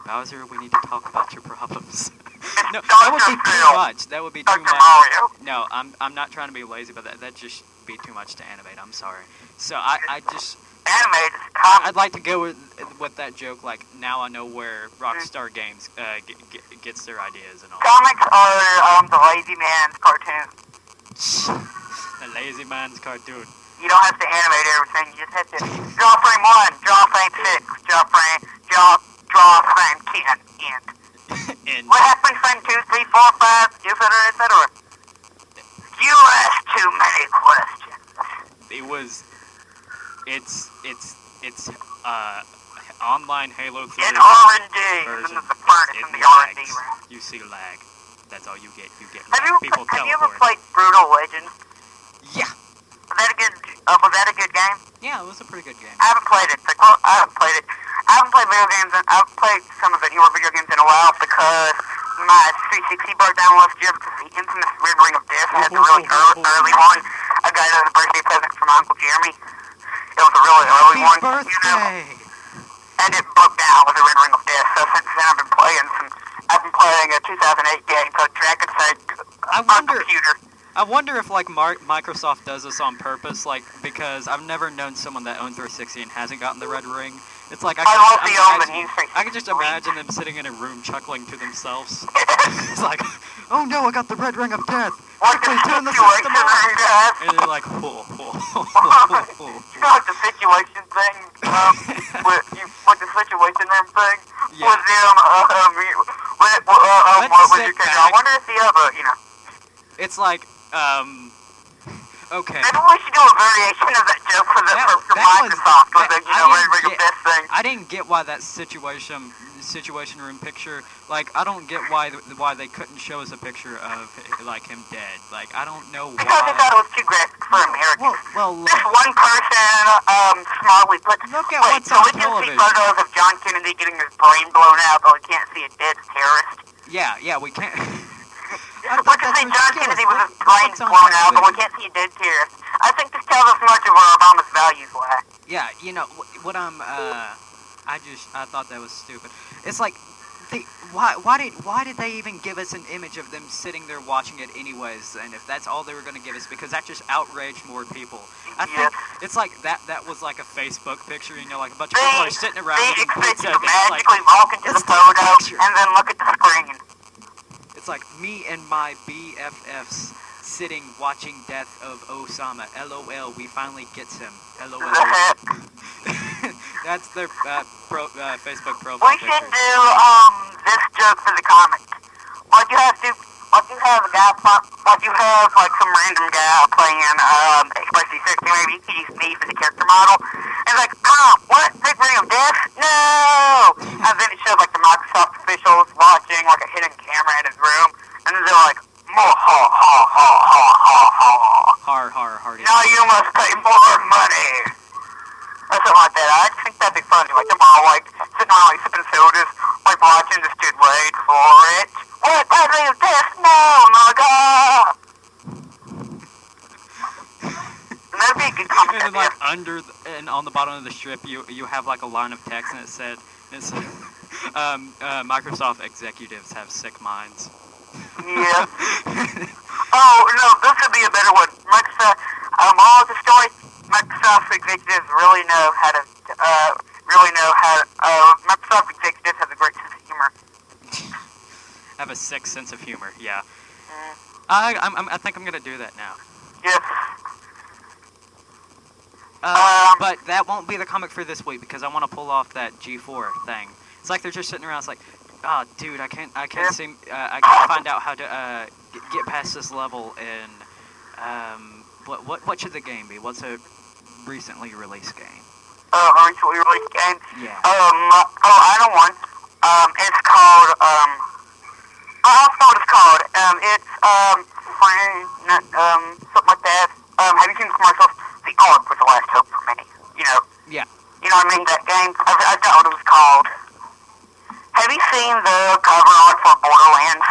Bowser, we need to talk about your problems. [LAUGHS] no, that would be too much. That would be too much. No, I'm I'm not trying to be lazy, but that that just be too much to animate. I'm sorry. So I I just Animated. I'd like to go with with that joke. Like now I know where Rockstar Games uh, get, get, gets their ideas and all. Comics are um, the lazy man's cartoon. [LAUGHS] the lazy man's cartoon. You don't have to animate everything. You just have to draw frame one, draw frame six, draw frame, draw, draw frame ten, end. [LAUGHS] and What happened frame two, three, four, five, et cetera, et cetera? You ask too many questions. it was, it's it's it's uh online Halo 3 In R and D, and then version. there's the furnace in the R and D lags. room. You see lag. That's all you get. You get Have lag. you People have you ever played Brutal Legends? Yeah. Was that a good? Uh, was that a good game? Yeah, it was a pretty good game. I haven't played it. Like, well, I haven't played it. I haven't played video games. In, I've played some of the newer video games in a while because my 360 broke down last year because the infamous Red Ring of Death had the really early, early one. I got it as a birthday present from my uncle Jeremy. It was a really early Happy one, you know, birthday! and it broke down with the Red Ring of Death. So since then, I've been playing some. I've been playing a 2008 game called Dragon's Egg I on wonder- computer. I wonder if like Mar- Microsoft does this on purpose, like because I've never known someone that owns 360 and hasn't gotten the red ring. It's like I I can love just imagine, and new 360. I can just imagine them sitting in a room chuckling to themselves. [LAUGHS] it's like, oh no, I got the red ring of death. Quickly turn the system does. And they're like, whoa, whoa, whoa, whoa, whoa. You know, like the situation thing, um, [LAUGHS] with you, like the situation room thing, Yeah. with them, uh, um, you- with, uh, um, what was your? I wonder if the other, you know, It's like, um, okay. maybe we should do a variation of that joke for the That- for, for that was- Microsoft, with that- you I know, didn't Red Ring of get- Death thing. I didn't get why that situation situation room picture like I don't get why why they couldn't show us a picture of like him dead. Like I don't know Because they thought why. it was too graphic for Americans. Well, well, This one person, um, smartly put. look at Wait, what's so on we can see photos of John Kennedy getting his brain blown out, but we can't see a dead terrorist. Yeah, yeah, we can't. [LAUGHS] I can that's see John. Kennedy with his Look- brain blown out, but we can't see a dead terrorist. I think this tells us much of where Obama's values lie. Yeah, you know what I'm. Uh, I just I thought that was stupid. It's like. They, why, why did why did they even give us an image of them sitting there watching it anyways? And if that's all they were going to give us, because that just outraged more people. I think it's like that. That was like a Facebook picture, you know, like a bunch of people are sitting around they eating expect pizza. you to it's like, walk into the let's take a photo and then look at the screen. It's like me and my BFFs sitting watching Death of Osama. LOL. We finally gets him. LOL. [LAUGHS] [LAUGHS] That's their uh, pro, uh, Facebook profile We should picture. do um this joke for the comic. Like you have to, like you have a guy, like you have like some random guy playing um Xbox 360. Maybe you could use me for the character model. And like, ah, what? Big ring of death? No! And then it shows like the Microsoft officials watching like a hidden camera in his room, and then they're like, ha ha ha ha ha ha ha. Har har hardy. Now you must pay more money. Or something like that. I just think that'd be funny. Like tomorrow, like sitting around like sipping sodas, like watching this dude wait for it. What? Battery of death? My God. And that'd be good comic and like under the, and on the bottom of the strip you you have like a line of text and it said it's [LAUGHS] um, uh, Microsoft executives have sick minds. Yeah. [LAUGHS] Oh no, this would be a better one. Microsoft. Um, all the story. Microsoft executives really know how to. Uh, really know how. Uh, Microsoft executives have a great sense of humor. have a sick sense of humor. Yeah. Mm. I I'm, I'm, I think I'm gonna do that now. Yes. Uh, Um, but that won't be the comic for this week because I want to pull off that G4 thing. It's like they're just sitting around. It's like, oh, dude, I can't, I can't Yeah. seem, uh, I can't find out how to uh, get, get past this level in um, what what what should the game be? What's a recently released game? Uh, a recently released game. Yeah. Um, oh, I know one. Um, it's called, um, I know what it's called. Um, it's, um, friend, um, something like that. Um, have you seen the commercials? The Ark was the last hope for me. You know, Yeah. you know what I mean? That game, I, I forgot what it was called. Have you seen the cover art for Borderlands?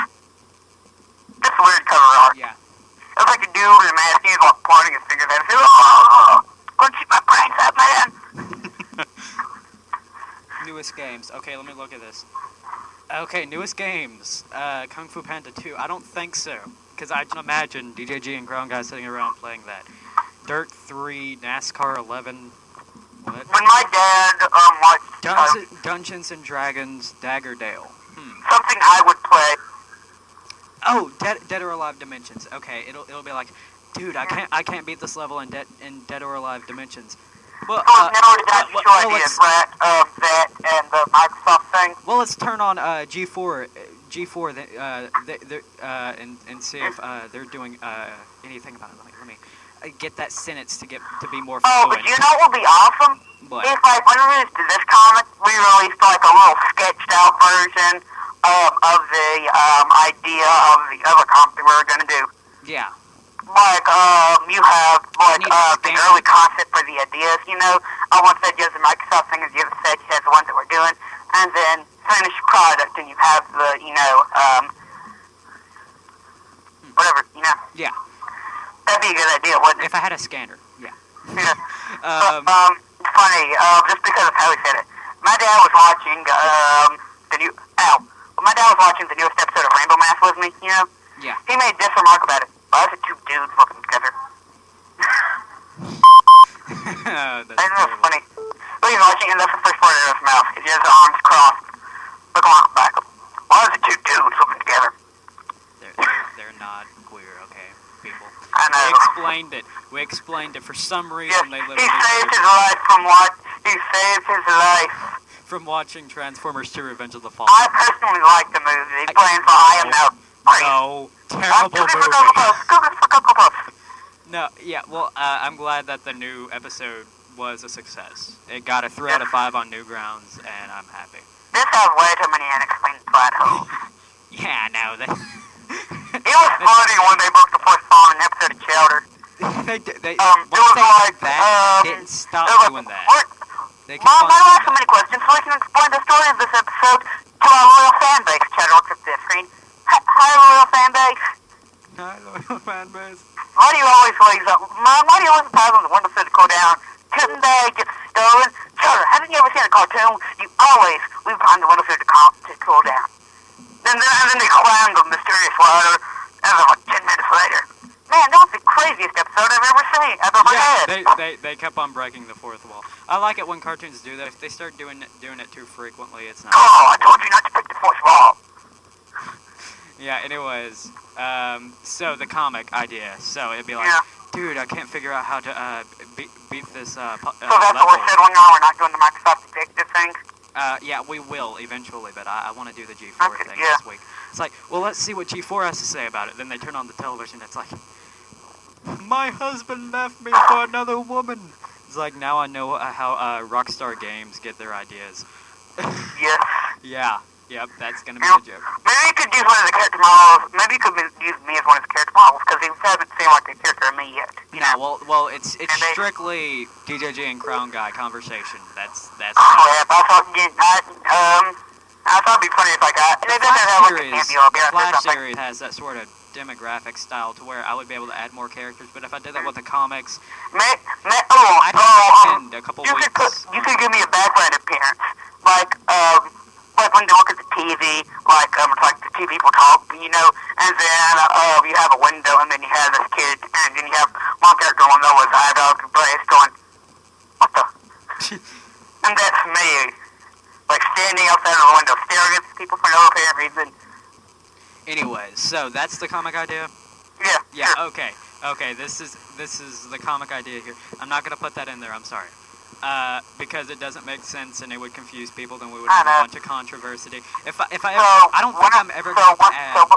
This weird cover art. Yeah. It looks like a dude in a mask, he's like pointing his fingers at us. Oh, gonna shoot my brains out, man. [LAUGHS] Newest games. Okay, let me look at this. Okay, newest games. Uh, Kung Fu Panda 2. I don't think so. Because I can imagine DJG and Ground Guy sitting around playing that. Dirt 3, NASCAR 11. What? When my dad, um, watched, uh, Dungeons, Dungeons and Dragons Daggerdale. Hmm. something I would play. Oh, Dead, Dead or Alive Dimensions. Okay, it'll it'll be like, dude, I can't I can't beat this level in Dead in Dead or Alive Dimensions. Well, Oh, uh, no, that's well, your well, idea, let's- Brett. Um, that and the Microsoft thing. Well, let's turn on uh, G4, uh, G4, th- uh, th- th- uh, and and see if uh, they're doing uh, anything about it. Let me let me uh, get that sentence to get to be more fluent. Oh, but you know what would be awesome? What? If, like, when we released this comic, we released, like, a little sketched out version um, of the um, idea of the other comic that we were going to do. Yeah, Like, um, you have, like, uh, the early concept for the ideas, you know? I once said you have the Microsoft thing, and the other said you have the ones that we're doing, and then finished product, and you have the, you know, um, whatever, you know? yeah. That'd be a good idea, wouldn't it? If I had a scanner, yeah. Yeah. [LAUGHS] Um, um, funny, uh, just because of how he said it. My dad was watching, um, the new, ow. Well, my dad was watching the newest episode of Rainbow Math with me, you know? Yeah. He made this remark about it. Why is it two dudes looking together? [LAUGHS] that's Isn't that terrible. funny? But he's watching, and that's the first part of his mouth. He has his arms crossed. Look along the back. Why is it two dudes looking together? They're, they're, they're not queer, okay, people. I We explained it. We explained it. For some Yes, reason, they he literally saved his life from what? He saved his life. from watching Transformers 2: Revenge of the Fallen. I personally like the movie. I- Playing for I am now. No, terrible movie. No, yeah, well, uh, I'm glad that the new episode was a success. It got a 3 out of 5 on Newgrounds, and I'm happy. This has way too many unexplained plot holes. [LAUGHS] Yeah, no, they, [LAUGHS] It was [LAUGHS] funny when they broke the fourth fall in an episode of Chowder. they, they, Um, it once was they like, that, um, they didn't stop it was like, doing that. What? They Mom, I don't doing ask so that. many questions so we can explain the story of this episode to our loyal fan base. Chowder looks at the screen. Hi, loyal fan base. Hi, loyal fan base. Why do you always leave up? Mom, why do you always pass on the window to go down? Couldn't they get stolen? Chowder, haven't you ever seen a cartoon? You always leave behind the window to, calm, to cool down. And then, and then they climbed the mysterious ladder, and then like ten minutes later. Man, that was the craziest episode I've ever seen. I've ever Yeah, had. they, they, they kept on breaking the fourth wall. I like it when cartoons do that. If they start doing it, doing it too frequently, it's not. Oh, I told you not to pick the fourth wall. Yeah, anyways, um, so the comic idea. So it'd be like, Yeah. dude, I can't figure out how to uh, beat, beat this uh, pu- uh, So that's level. what we're settling on. We're not doing the Microsoft Detective thing. Uh, yeah, we will eventually, but I, I want to do the G4 Okay, thing yeah. this week. It's like, well, let's see what G4 has to say about it. Then they turn on the television. It's like, my husband left me for another woman. It's like now I know uh, how uh, Rockstar Games get their ideas. [LAUGHS] Yes. Yeah, yep, that's gonna be Yeah. the joke. Maybe you could use one of the character models. Maybe you could use me as one of the character models because he hasn't seen like a character of me yet. You No, know? well, well, it's it's And they- strictly DJJ and Crown Guy conversation. That's that's. Oh, yeah, I thought you, I, um, I thought it'd be funny if I got. It doesn't have Flash like series, cameo. I'll be the Flash series has that sort of demographic style to where I would be able to add more characters. But if I did that with the comics, May, may, oh, I'd oh, um, a couple you weeks. could put, you could give me a background appearance, like um, like when you look at the TV, like um, it's like the two people talk, you know, and then uh, you have a window, and then you have this kid, and then you have one character on Noah's eye dog, Blaze going, what the? [LAUGHS] and that's me, like standing outside of the window, staring at people for no apparent reason. Anyways, so that's the comic idea. Yeah, Yeah. sure. Okay. Okay. This is this is the comic idea here. I'm not gonna put that in there. I'm sorry. Uh, because it doesn't make sense and it would confuse people. Then we would have a bunch of controversy. If I, if I So, ever, I don't think I'm ever so going to add so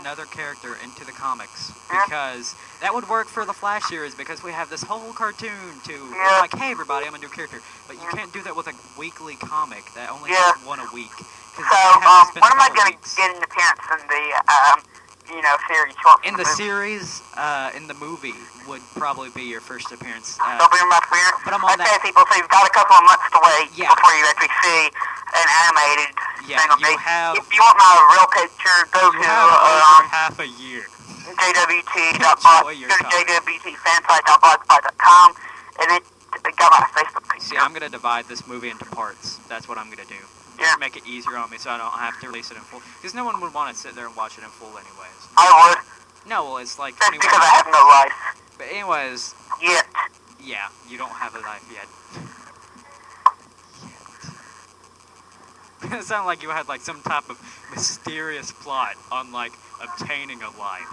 another character into the comics because that would work for the Flash series because we have this whole cartoon to Yeah. like, hey everybody, I'm a new character, but you can't do that with a weekly comic that only Yeah. has one a week. So, um, when am I going to get an appearance in the, um, you know, series? Short In the movie? series, uh, in the movie, would probably be your first appearance. Uh, Don't be my fear. But I'm on I that- people, so you've got a couple of months to wait Yeah. before you actually see an animated Yeah, thing of me. have- If you want my real picture, go to um, half a year. jwt.blog, go to jwtfansite.blogspot.com, and it it got my Facebook page. See, I'm gonna divide this movie into parts. That's what I'm gonna do. Yeah. Make it easier on me, so I don't have to release it in full. Because no one would want to sit there and watch it in full, anyways. I would. No, well, it's like That's 21. because I have no life But anyways, yet. yeah, you don't have a life yet. yet. [LAUGHS] it sounded like you had like some type of mysterious plot on like obtaining a life.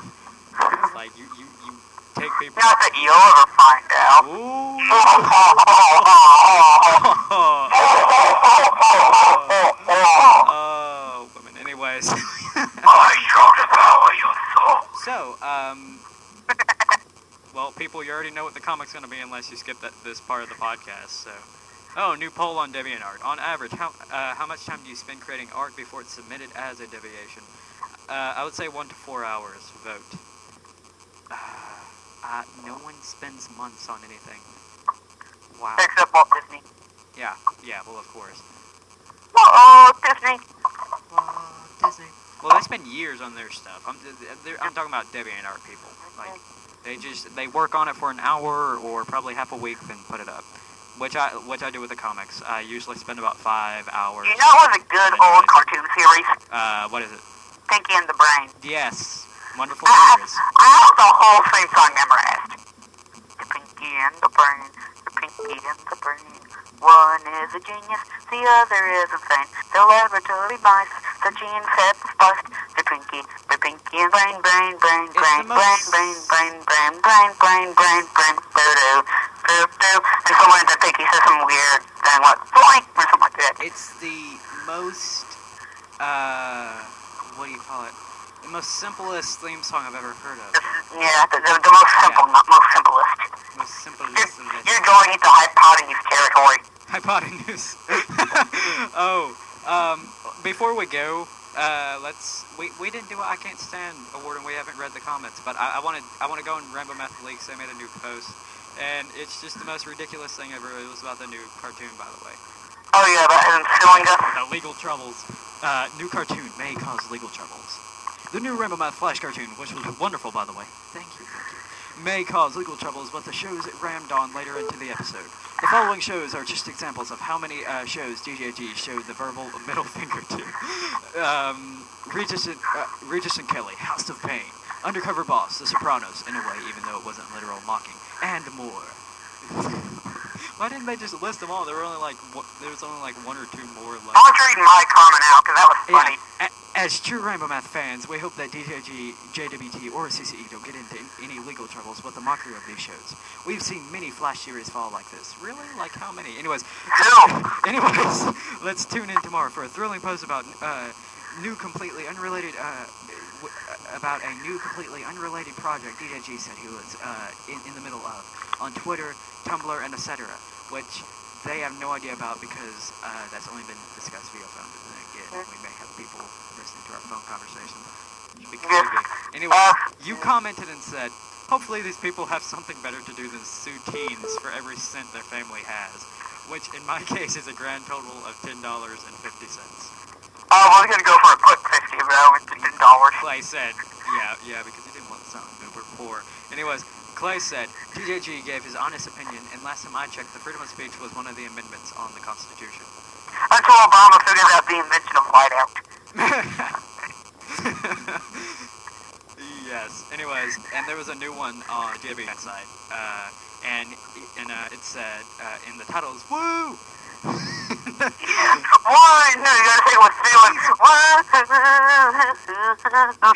It's like you you you take people. Not that you'll ever find out. Ooh. [LAUGHS] oh, women. Anyways. I shall devour your soul. So, um, well, people, you already know what the comic's going to be unless you skip that this part of the podcast. So, oh, new poll on DeviantArt. On average, how uh, how much time do you spend creating art before it's submitted as a deviation? Uh, I would say one to four hours. Vote. Uh, no one spends months on anything. Wow. Except Walt Disney. Yeah. Yeah. Well, of course. Oh, Disney. Walt Disney. Well, they spend years on their stuff. I'm, I'm talking about DeviantArt people. Like, they just they work on it for an hour or probably half a week, then put it up. Which I which I do with the comics. I usually spend about five hours. You know what was a good old cartoon series? Uh, what is it? Pinky and the Brain. Yes, wonderful I, series. I have the whole theme song memorized. The Pinky and the Brain. The Pinky and the Brain. One is a genius, the other is insane. The laboratory mice, the genes have the spark. The Pinky, the Pinky and Brain, Brain, Brain, It's Brain, the Brain, most- Brain, Brain, Brain, Brain, Brain, Brain, Brain, doo-doo, doo-doo. And someone in the Pinky says some weird thing like, boink, or something like that. It's the most uh, what do you call it? The most simplest theme song I've ever heard of. [LAUGHS] Yeah, the, the, the most simple, not most simplest. Most simplest. You're, you're going into hypotenuse territory. Hypotenuse. [LAUGHS] [LAUGHS] oh, um, before we go, uh, let's. We, we didn't do I Can't Stand award and we haven't read the comments, but I, I want to I want to go in Rainbow Math Leaks. They made a new post, and it's just the most ridiculous thing ever. It was about the new cartoon, by the way. Oh yeah, that isn't suing us. The legal troubles. Uh, new cartoon may cause legal troubles. The new Rainbow Math Flash cartoon, which was wonderful, by the way. Thank you, thank you. May cause legal troubles, but the shows it rammed on later into the episode. The following shows are just examples of how many uh, shows DJG showed the verbal [LAUGHS] middle finger to. Um, Regis, and, uh, Regis and Kelly, House of Pain, Undercover Boss, The Sopranos, in a way, even though it wasn't literal mocking, and more. [LAUGHS] Why didn't they just list them all? There were only like one, there was only like one or two more left. I want you reading my comment out because that was funny. Yeah, a- as true Rainbow Math fans, we hope that DJG, JWT, or CCE don't get into any legal troubles with the mockery of these shows. We've seen many Flash series fall like this. Really? Like how many? Anyways, [LAUGHS] anyways, let's tune in tomorrow for a thrilling post about uh, new, completely unrelated, uh, about a new, completely unrelated project DJG said he was uh, in, in the middle of on Twitter, Tumblr, and etc., which they have no idea about because uh, that's only been discussed via phone. Again, we may have people listening to our phone conversation. Anyway, Uh, you commented and said, hopefully these people have something better to do than sue teens for every cent their family has, which in my [LAUGHS] case is a grand total of $10.50. Oh, well, we're gonna go for a put fifty of that with ten dollars. Clay said, yeah, yeah, because he didn't want to sound uber poor. Anyways, Clay said, TJG gave his honest opinion, and last time I checked, the freedom of speech was one of the amendments on the Constitution. Until Obama figured out the invention of whiteout. [LAUGHS] yes. Anyways, and there was a new one on the JB site, uh, and and uh, it said uh, in the titles, "Woo!" [LAUGHS] One, no, you gotta say it with feeling. One. [LAUGHS]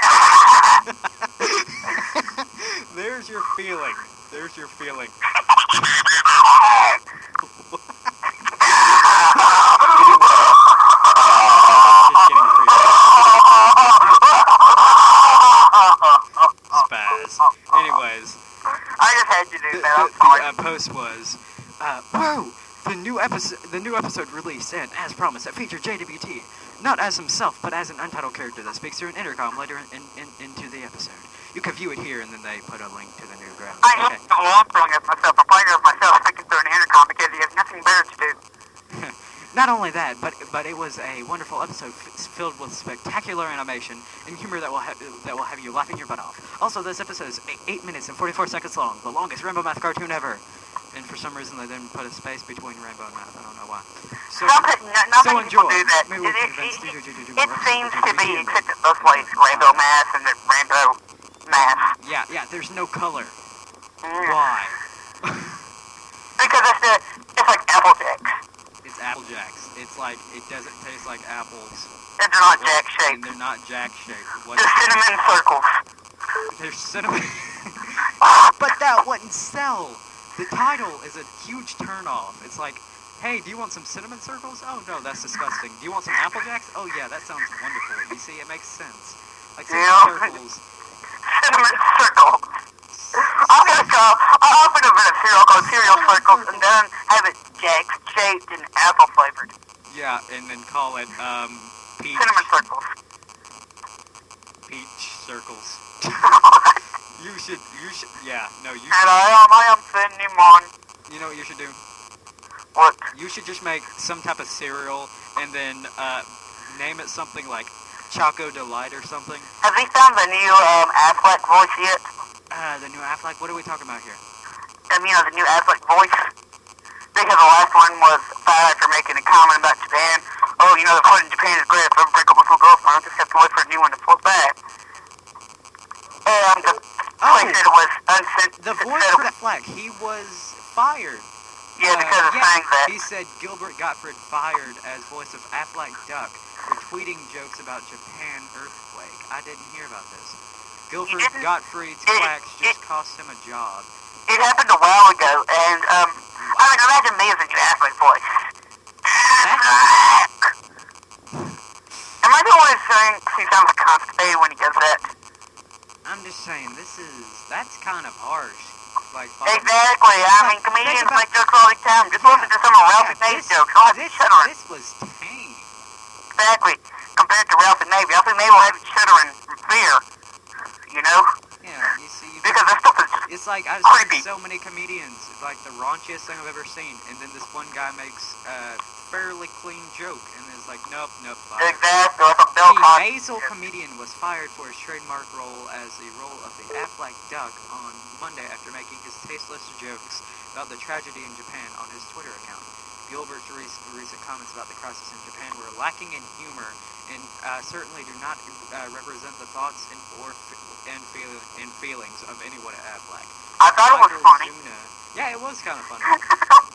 [LAUGHS] There's your feeling. There's your feeling. Just getting creepy. Spaz. Anyways, I just had to do the, that. I'm the, sorry. the uh, post was, uh, whoa, the new episode, the new episode released, and as promised, it featured JWT, not as himself, but as an untitled character that speaks through an intercom later in, in, into the episode. You can view it here, and then they put a link to the new graphics. I Okay. the launching of myself. I'm playing of myself speaking through an intercom because he has nothing better to do. [LAUGHS] Not only that, but but it was a wonderful episode f- filled with spectacular animation and humor that will ha- that will have you laughing your butt off. Also, this episode is eight, eight minutes and 44 seconds long, the longest Rainbow Math cartoon ever. And for some reason, they didn't put a space between Rainbow and Math. I don't know why. So, Not that, not, not so many people do that. It, it, it, to do- do it seems to be accepted both ways. Rainbow mass and the rainbow mass. Yeah, yeah. There's no color. Mm. Why? Because it's the it's like apple jacks. It's Apple Jacks. It's like it doesn't taste like apples. And they're not jack And shaped. they're not jack shaped. What? They're cinnamon circles. They're cinnamon. [LAUGHS] [LAUGHS] but that wouldn't sell. The title is a huge turnoff. It's like, hey, do you want some cinnamon circles? Oh no, that's disgusting. Do you want some apple jacks? Oh yeah, that sounds wonderful. You see, it makes sense. Like cinnamon Yeah. circles. Cinnamon circles. I'm gonna go. I'll open a bit of cereal called cereal circles and then have it jacks shaped and apple flavored. Yeah, and then call it um peach Cinnamon circles. peach circles. [LAUGHS] [LAUGHS] You should you should yeah no you should, I am, I am cinnamon. you know what you should do. What? You should just make some type of cereal and then uh, name it something like Choco Delight or something. Have they found the new um, Aflac voice yet? Uh, the new Aflac. What are we talking about here? Um, you know, the new Aflac voice? Because the last one was fired for making a comment about Japan. Oh, you know, the food in Japan is great. If I break up with my girlfriend, I'll just have to wait for a new one to flip back. And the place said was uncensored. The voice Aflac. He was fired. Yeah, Uh, because of yeah, saying that. He said Gilbert Gottfried fired as voice of Aflac Duck for tweeting jokes about Japan earthquake. I didn't hear about this. Gilbert? Gottfried's It- quacks just it- cost him a job. It happened a while ago, and, um, I mean, imagine me as a Aflac voice. Am I the one who's saying he sounds constipated when he does that? I'm just saying, this is that's kind of harsh. Like, Exactly. I mean, comedians about- make jokes all the time. Just um, listen to some of Ralph and yeah, Nate's jokes. I'll have you this, shuddering. this was tame. Exactly. Compared to Ralph and Nate, Ralph and Nate will have you shuddering from fear. You know? Yeah, you see, you Because this stuff is It's like I've Creepy. seen so many comedians, it's like the raunchiest thing I've ever seen, and then this one guy makes a fairly clean joke, and it's like, nope, nope, fired. exactly like a Bill The nasal comedian was fired for his trademark role as the role of the Aflac Duck on Monday after making his tasteless jokes about the tragedy in Japan on his Twitter account. Gilbert's recent, comments about the crisis in Japan were lacking in humor and uh, certainly do not uh, represent the thoughts and or f- and, feel, and feelings of anyone at Aflac. I thought it was funny. Zuna, yeah, it was kind of funny.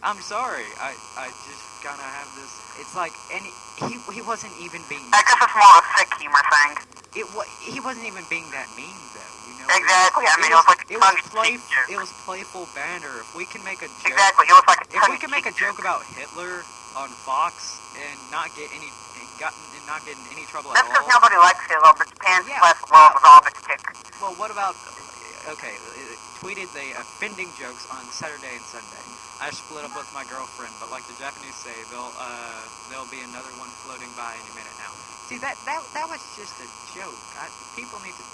I'm sorry. I, I just kind of have this. It's like any he he wasn't even being. I guess it's more of a sick humor thing. It wa- he wasn't even being that mean though. You know. Exactly. I mean, it was like a it was playful. It was playful banter. If we can make a joke, Exactly. It was like a if we can make a joke about Hitler on Fox and not get any and gotten and not get in any trouble That's at because nobody likes Hitler, but Japan's Yeah. last world was all but tick. Well, what about okay? uh, Tweeted the offending jokes on Saturday and Sunday. I split up with my girlfriend, but like the Japanese say, they'll uh, there'll be another one floating by any minute now. See that that that was just a joke. I, people need to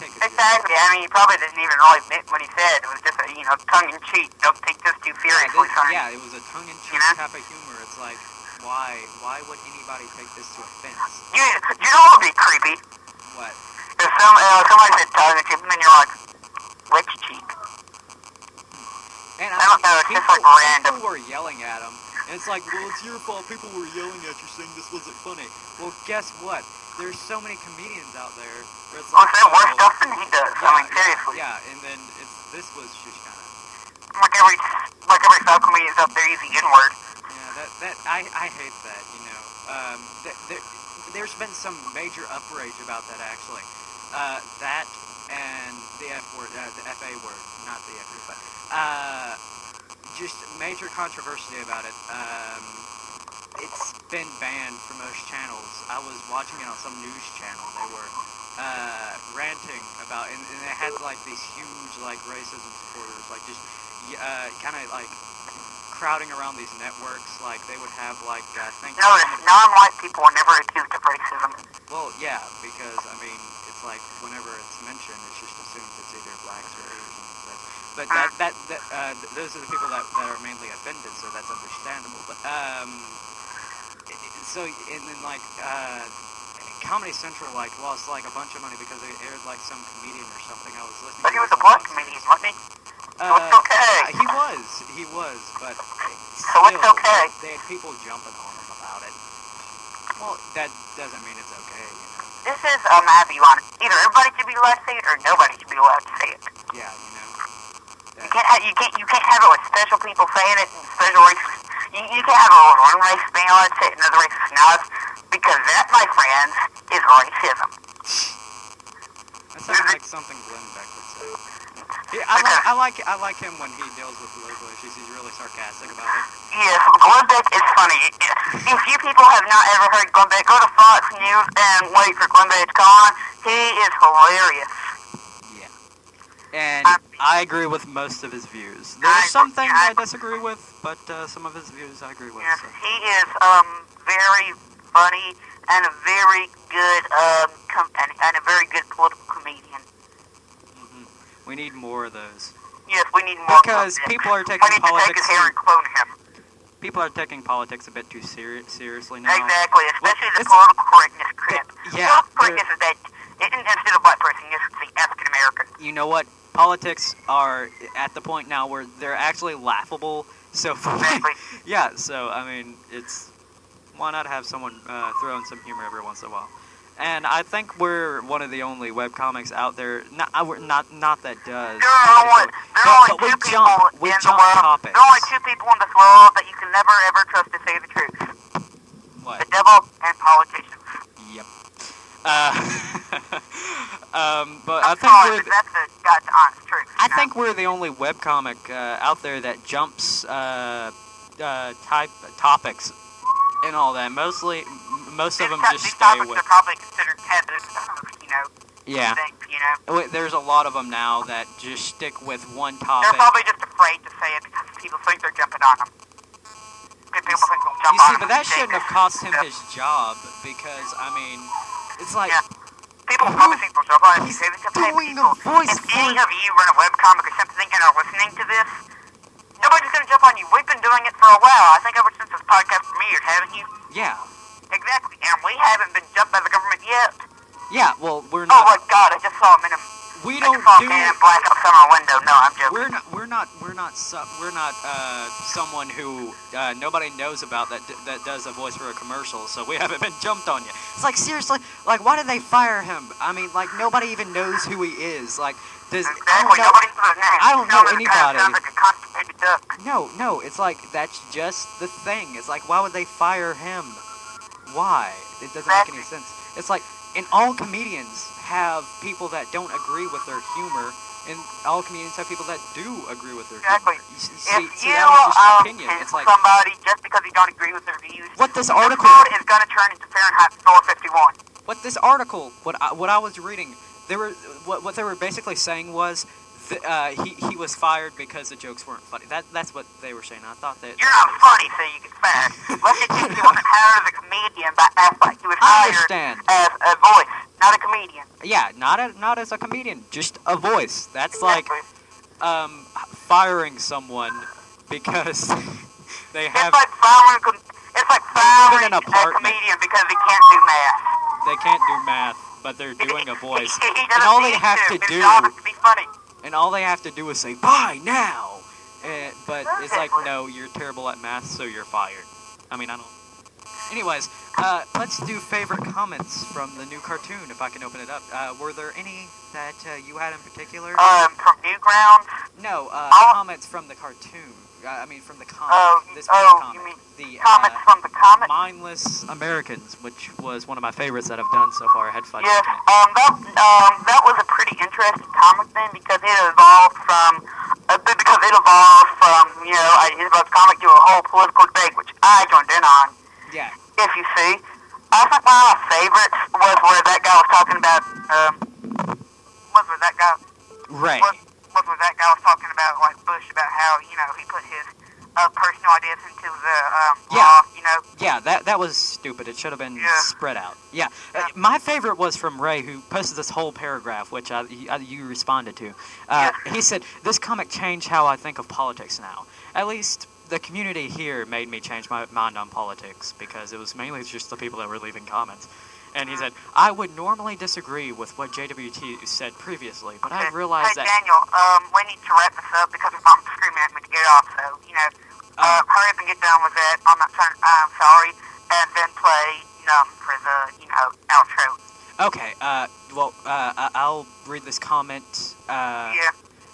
take a joke. Exactly. I mean, he probably didn't even really admit what he said. It was just a, you know, tongue-in-cheek. Don't take this too Yeah, seriously, this- yeah, it was a tongue-in-cheek You know? type of humor. It's like, why why would anybody take this to offense? You, you know what would be creepy? What? If some, uh, somebody said tongue-in-cheek, and then you're like, which cheek? And I don't know, it's just, people, like, random. people were yelling at him, and it's like, well, it's your fault. People were yelling at you saying this wasn't funny. Well, guess what? There's so many comedians out there where it's Well, like, worse oh, stuff than he does. yeah, I mean, seriously. Yeah, and then it's this was just kind of Like every, like every fellow comedian's up there using N-word. yeah that that I I hate that you know um th- there there's been some major outrage about that actually uh that and the F word, uh, the FA word, not the F word, but uh, just major controversy about it. Um, it's been banned from most channels. I was watching it on some news channel. They were uh, ranting about, and, and they had like these huge like racism supporters, like just uh, kind of like crowding around these networks. Like they would have like I think. Notice, somebody- non-white people are never accused of racism. well, yeah, because I mean, it's like whenever it's mentioned, it's just assumed it's either blacks or Asians. But, but that that, that uh, those are the people that, that are mainly offended, so that's understandable. But um, so and then like uh, Comedy Central like lost like a bunch of money because they aired like some comedian or something. I was listening. But he was a black comedian, wasn't he? So it's Uh, okay. He was, he was, but So it's okay. They had people jumping on him about it. Well, that doesn't mean it's okay, you know. This is a my view on it. Either everybody should be allowed to say it, or nobody should be allowed to say it. Yeah, you know. You can't have you can't you can't have it with special people saying it and special races. You, you can't have it with one race being say it and another race not, because that, my friends, is racism. That sounds like something Glenn Beck would say. Yeah, I like I like I like him when he deals with political issues. He's really sarcastic about it. Yes, Glenn Beck is funny. If you people have not ever heard Glenn Beck, go to Fox News and wait for Glenn Beck to come on. He is hilarious. And I agree with most of his views. There's some things I- disagree with, but uh, some of his views I agree with. Yes, So. he is um very funny and a very good um com- and, and a very good political comedian. hmm We need more of those. Yes, we need more. Because people are taking need to take politics his hair and clone him. People are taking politics a bit too seri- seriously now. Exactly, especially the political correctness crap. yeah, Political correctness is that instead of black person, it's the African American. You know what? Politics are at the point now where they're actually laughable. So [LAUGHS] yeah, so I mean, it's why not have someone uh, throw in some humor every once in a while? And I think we're one of the only webcomics out there. Not, I- not not that does. There are only, there are only two people jump- in the world. topics. There are only two people in this world that you can never ever trust to say the truth: What? the devil and politicians. Yep. Uh, [LAUGHS] um, but I I'm think sorry, we're. The, that's the God's honest truth. I know? think we're the only webcomic uh, out there that jumps uh, uh, type topics and all that. Mostly, most of them to- just these stay topics with. are probably considered taboo, [LAUGHS] you know. Yeah, Things, you know. Wait, there's a lot of them now that just stick with one topic. They're probably just afraid to say it because people think they're jumping on them. Good people think they'll jump You on see, but that shouldn't have cost him his job because I mean, it's like Yeah. People probably think they'll jump on it. He's Say this to people. voice If any of you run a webcomic or something and are listening to this, nobody's going to jump on you. We've been doing it for a while. I think ever since this podcast premiered, haven't you? yeah, Exactly. And we haven't been jumped by the government yet. yeah. Well, we're oh not. Oh my god, I just saw him in a we don't do. black my window. No, I'm joking. We're not. We're not. We're not. Su- we're not. Uh, someone who uh, nobody knows about that d- that does a voice for a commercial. So we [LAUGHS] haven't been jumped on yet. It's like seriously. Like, why did they fire him? I mean, like nobody even knows who he is. Like, does I don't know. Nobody knows his name. I don't know like- anybody. Like a constipated duck. No, no. It's like that's just the thing. It's like why would they fire him? Why? It doesn't make any sense. It's like, and all comedians have people that don't agree with their humor, and all comedians have people that do agree with their Exactly. humor. You s- If see, see, you that is just um, opinion. It's like somebody just because you don't agree with their views, what this article, is going to turn into Fahrenheit 451. what this article, what I, what I was reading, they were what what they were basically saying was. th- Uh, he he was fired because the jokes weren't funny. That that's what they were saying. I thought that. You're not funny, so you get fired. Let's just he wasn't hired as a comedian by Aflac. He was hired as a voice, not a comedian. Yeah, not a, not as a comedian, just a voice. That's like um, firing someone because [LAUGHS] they have. It's like firing. com- It's like firing an a comedian because he can't do math. they can't do math, but they're doing a voice, He, he and all they have to do, to be funny. and all they have to do is say "bye now," Eh, but it's like no, you're terrible at math, so you're fired. I mean, I don't. Anyways, uh, let's do favorite comments from the new cartoon. If I can open it up, uh, were there any that uh, you had in particular? Um, from Newgrounds. No, uh, Oh. comments from the cartoon. Uh, I mean, from the comic. Oh, this oh, comic. you mean the Comments from the comic. Mindless Americans, which was one of my favorites that I've done so far. I had fun. Yeah, um, that um, that was a pretty interesting comic then because it evolved from because it evolved from you know the comic to a whole political debate, which I joined in on. Yeah. If you see, I think one of my favorites was where that guy was talking about. Um, what was that guy? Right. What, what was that guy was talking about? Like Bush about how you know he put his uh, personal ideas into the um, Yeah. law. You know. Yeah, that that was stupid. It should have been Yeah. spread out. Yeah. Uh, my favorite was from Ray, who posted this whole paragraph, which I, you, I- you responded to. Uh, He said, "This comic changed how I think of politics now. At least the community here made me change my mind on politics because it was mainly just the people that were leaving comments." And he said, "I would normally disagree with what JWT said previously, but I Okay. realized hey, that." Daniel, um, we need to wrap this up because my mom's screaming at me to get off. So you know, uh, Oh. hurry up and get done with that. I'm not trying. I'm sorry, and then play um for the you know outro. Okay. Uh, well, uh, I- I'll read this comment. Uh, yeah.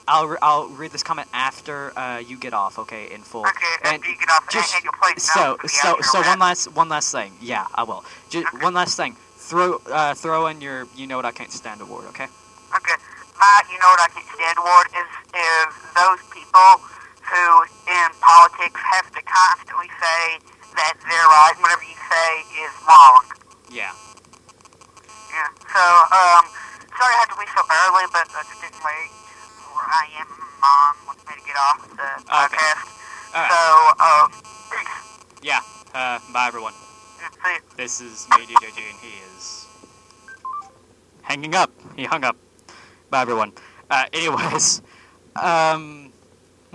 I'll re- I'll read this comment after uh, you get off, okay, in full. Okay. And after you get off, just and, and you'll so notes for the so so one last one last thing. Yeah, I will. Just Okay. one last thing. Throw uh, throw in your you know what I can't stand award, okay? Okay. My, you know what I can't stand award is is those people who in politics have to constantly say that they're right and whatever you say is wrong. Yeah. Yeah. So, um, sorry I had to leave so early, but that's getting late where I am. Mom wants me to get off the podcast. All right. So, um, peace. Yeah. Uh, bye everyone. This is me, DJG, and he is hanging up. He hung up. Bye everyone. Uh, [LAUGHS] anyways, um,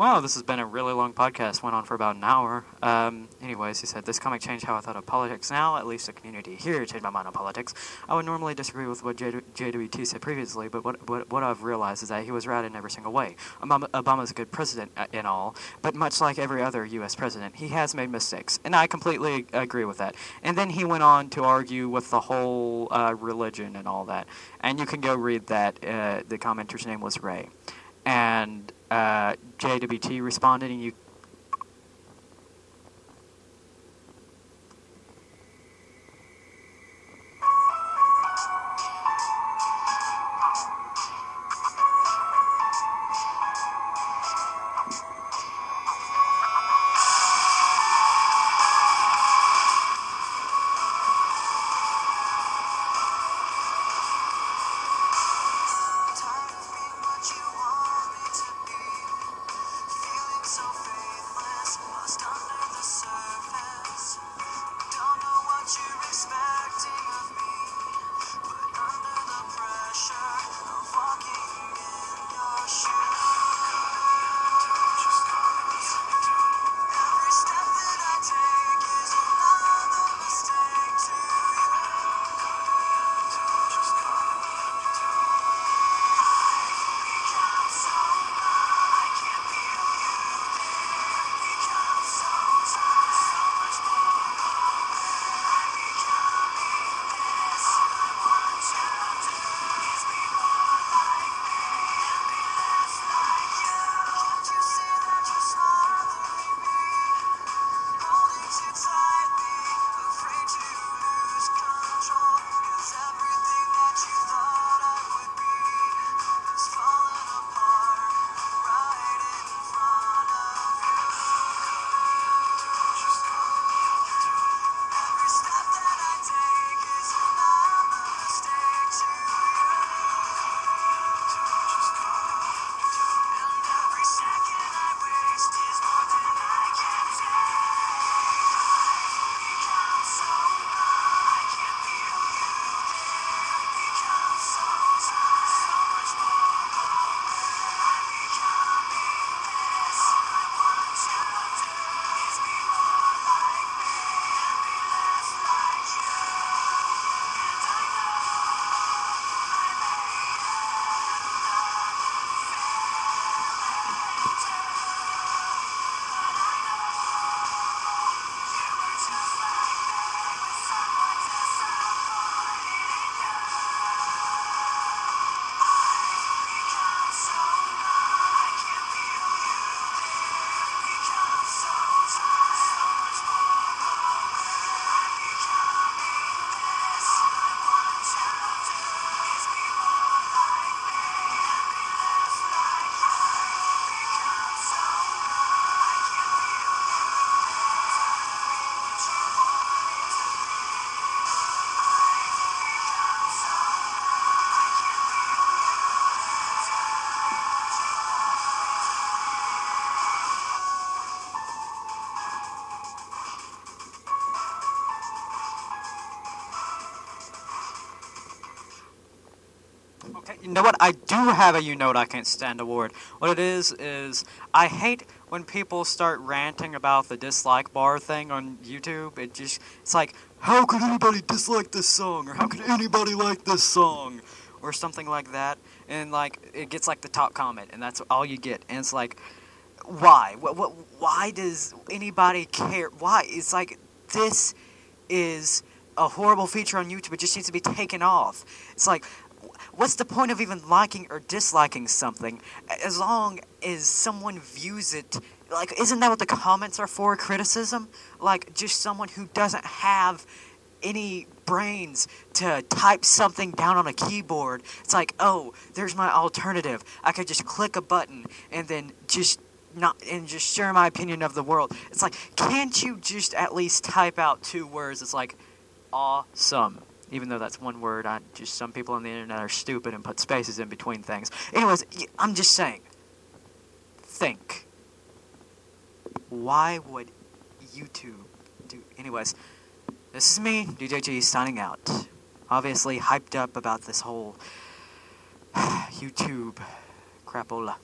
wow, this has been a really long podcast. Went on for about an hour. Um, anyways, he said this comic changed how I thought of politics. Now, at least the community here changed my mind on politics. I would normally disagree with what J- JWT said previously, but what, what what I've realized is that he was right in every single way. Obama, Obama's a good president in all, but much like every other U.S. president, he has made mistakes, and I completely agree with that. And then he went on to argue with the whole uh, religion and all that. And you can go read that. Uh, the commenter's name was Ray. And uh, JWT responded, and you you know what? I do have a you know what I can't stand award. What it is is I hate when people start ranting about the dislike bar thing on YouTube. It just it's like how could anybody dislike this song or how could anybody like this song or something like that. And like it gets like the top comment and that's all you get. And it's like why? What, what why does anybody care? Why? It's like this is a horrible feature on YouTube. It just needs to be taken off. It's like, what's the point of even liking or disliking something as long as someone views it? Like, isn't that what the comments are for? Criticism? Like, just someone who doesn't have any brains to type something down on a keyboard. It's like, oh, there's my alternative. I could just click a button and then just not and just share my opinion of the world. It's like, can't you just at least type out two words? It's like, awesome. Even though that's one word, I just some people on the internet are stupid and put spaces in between things. Anyways, I'm just saying. Think. Why would YouTube do? Anyways, this is me, DJG, signing out. Obviously hyped up about this whole [SIGHS] YouTube crapola.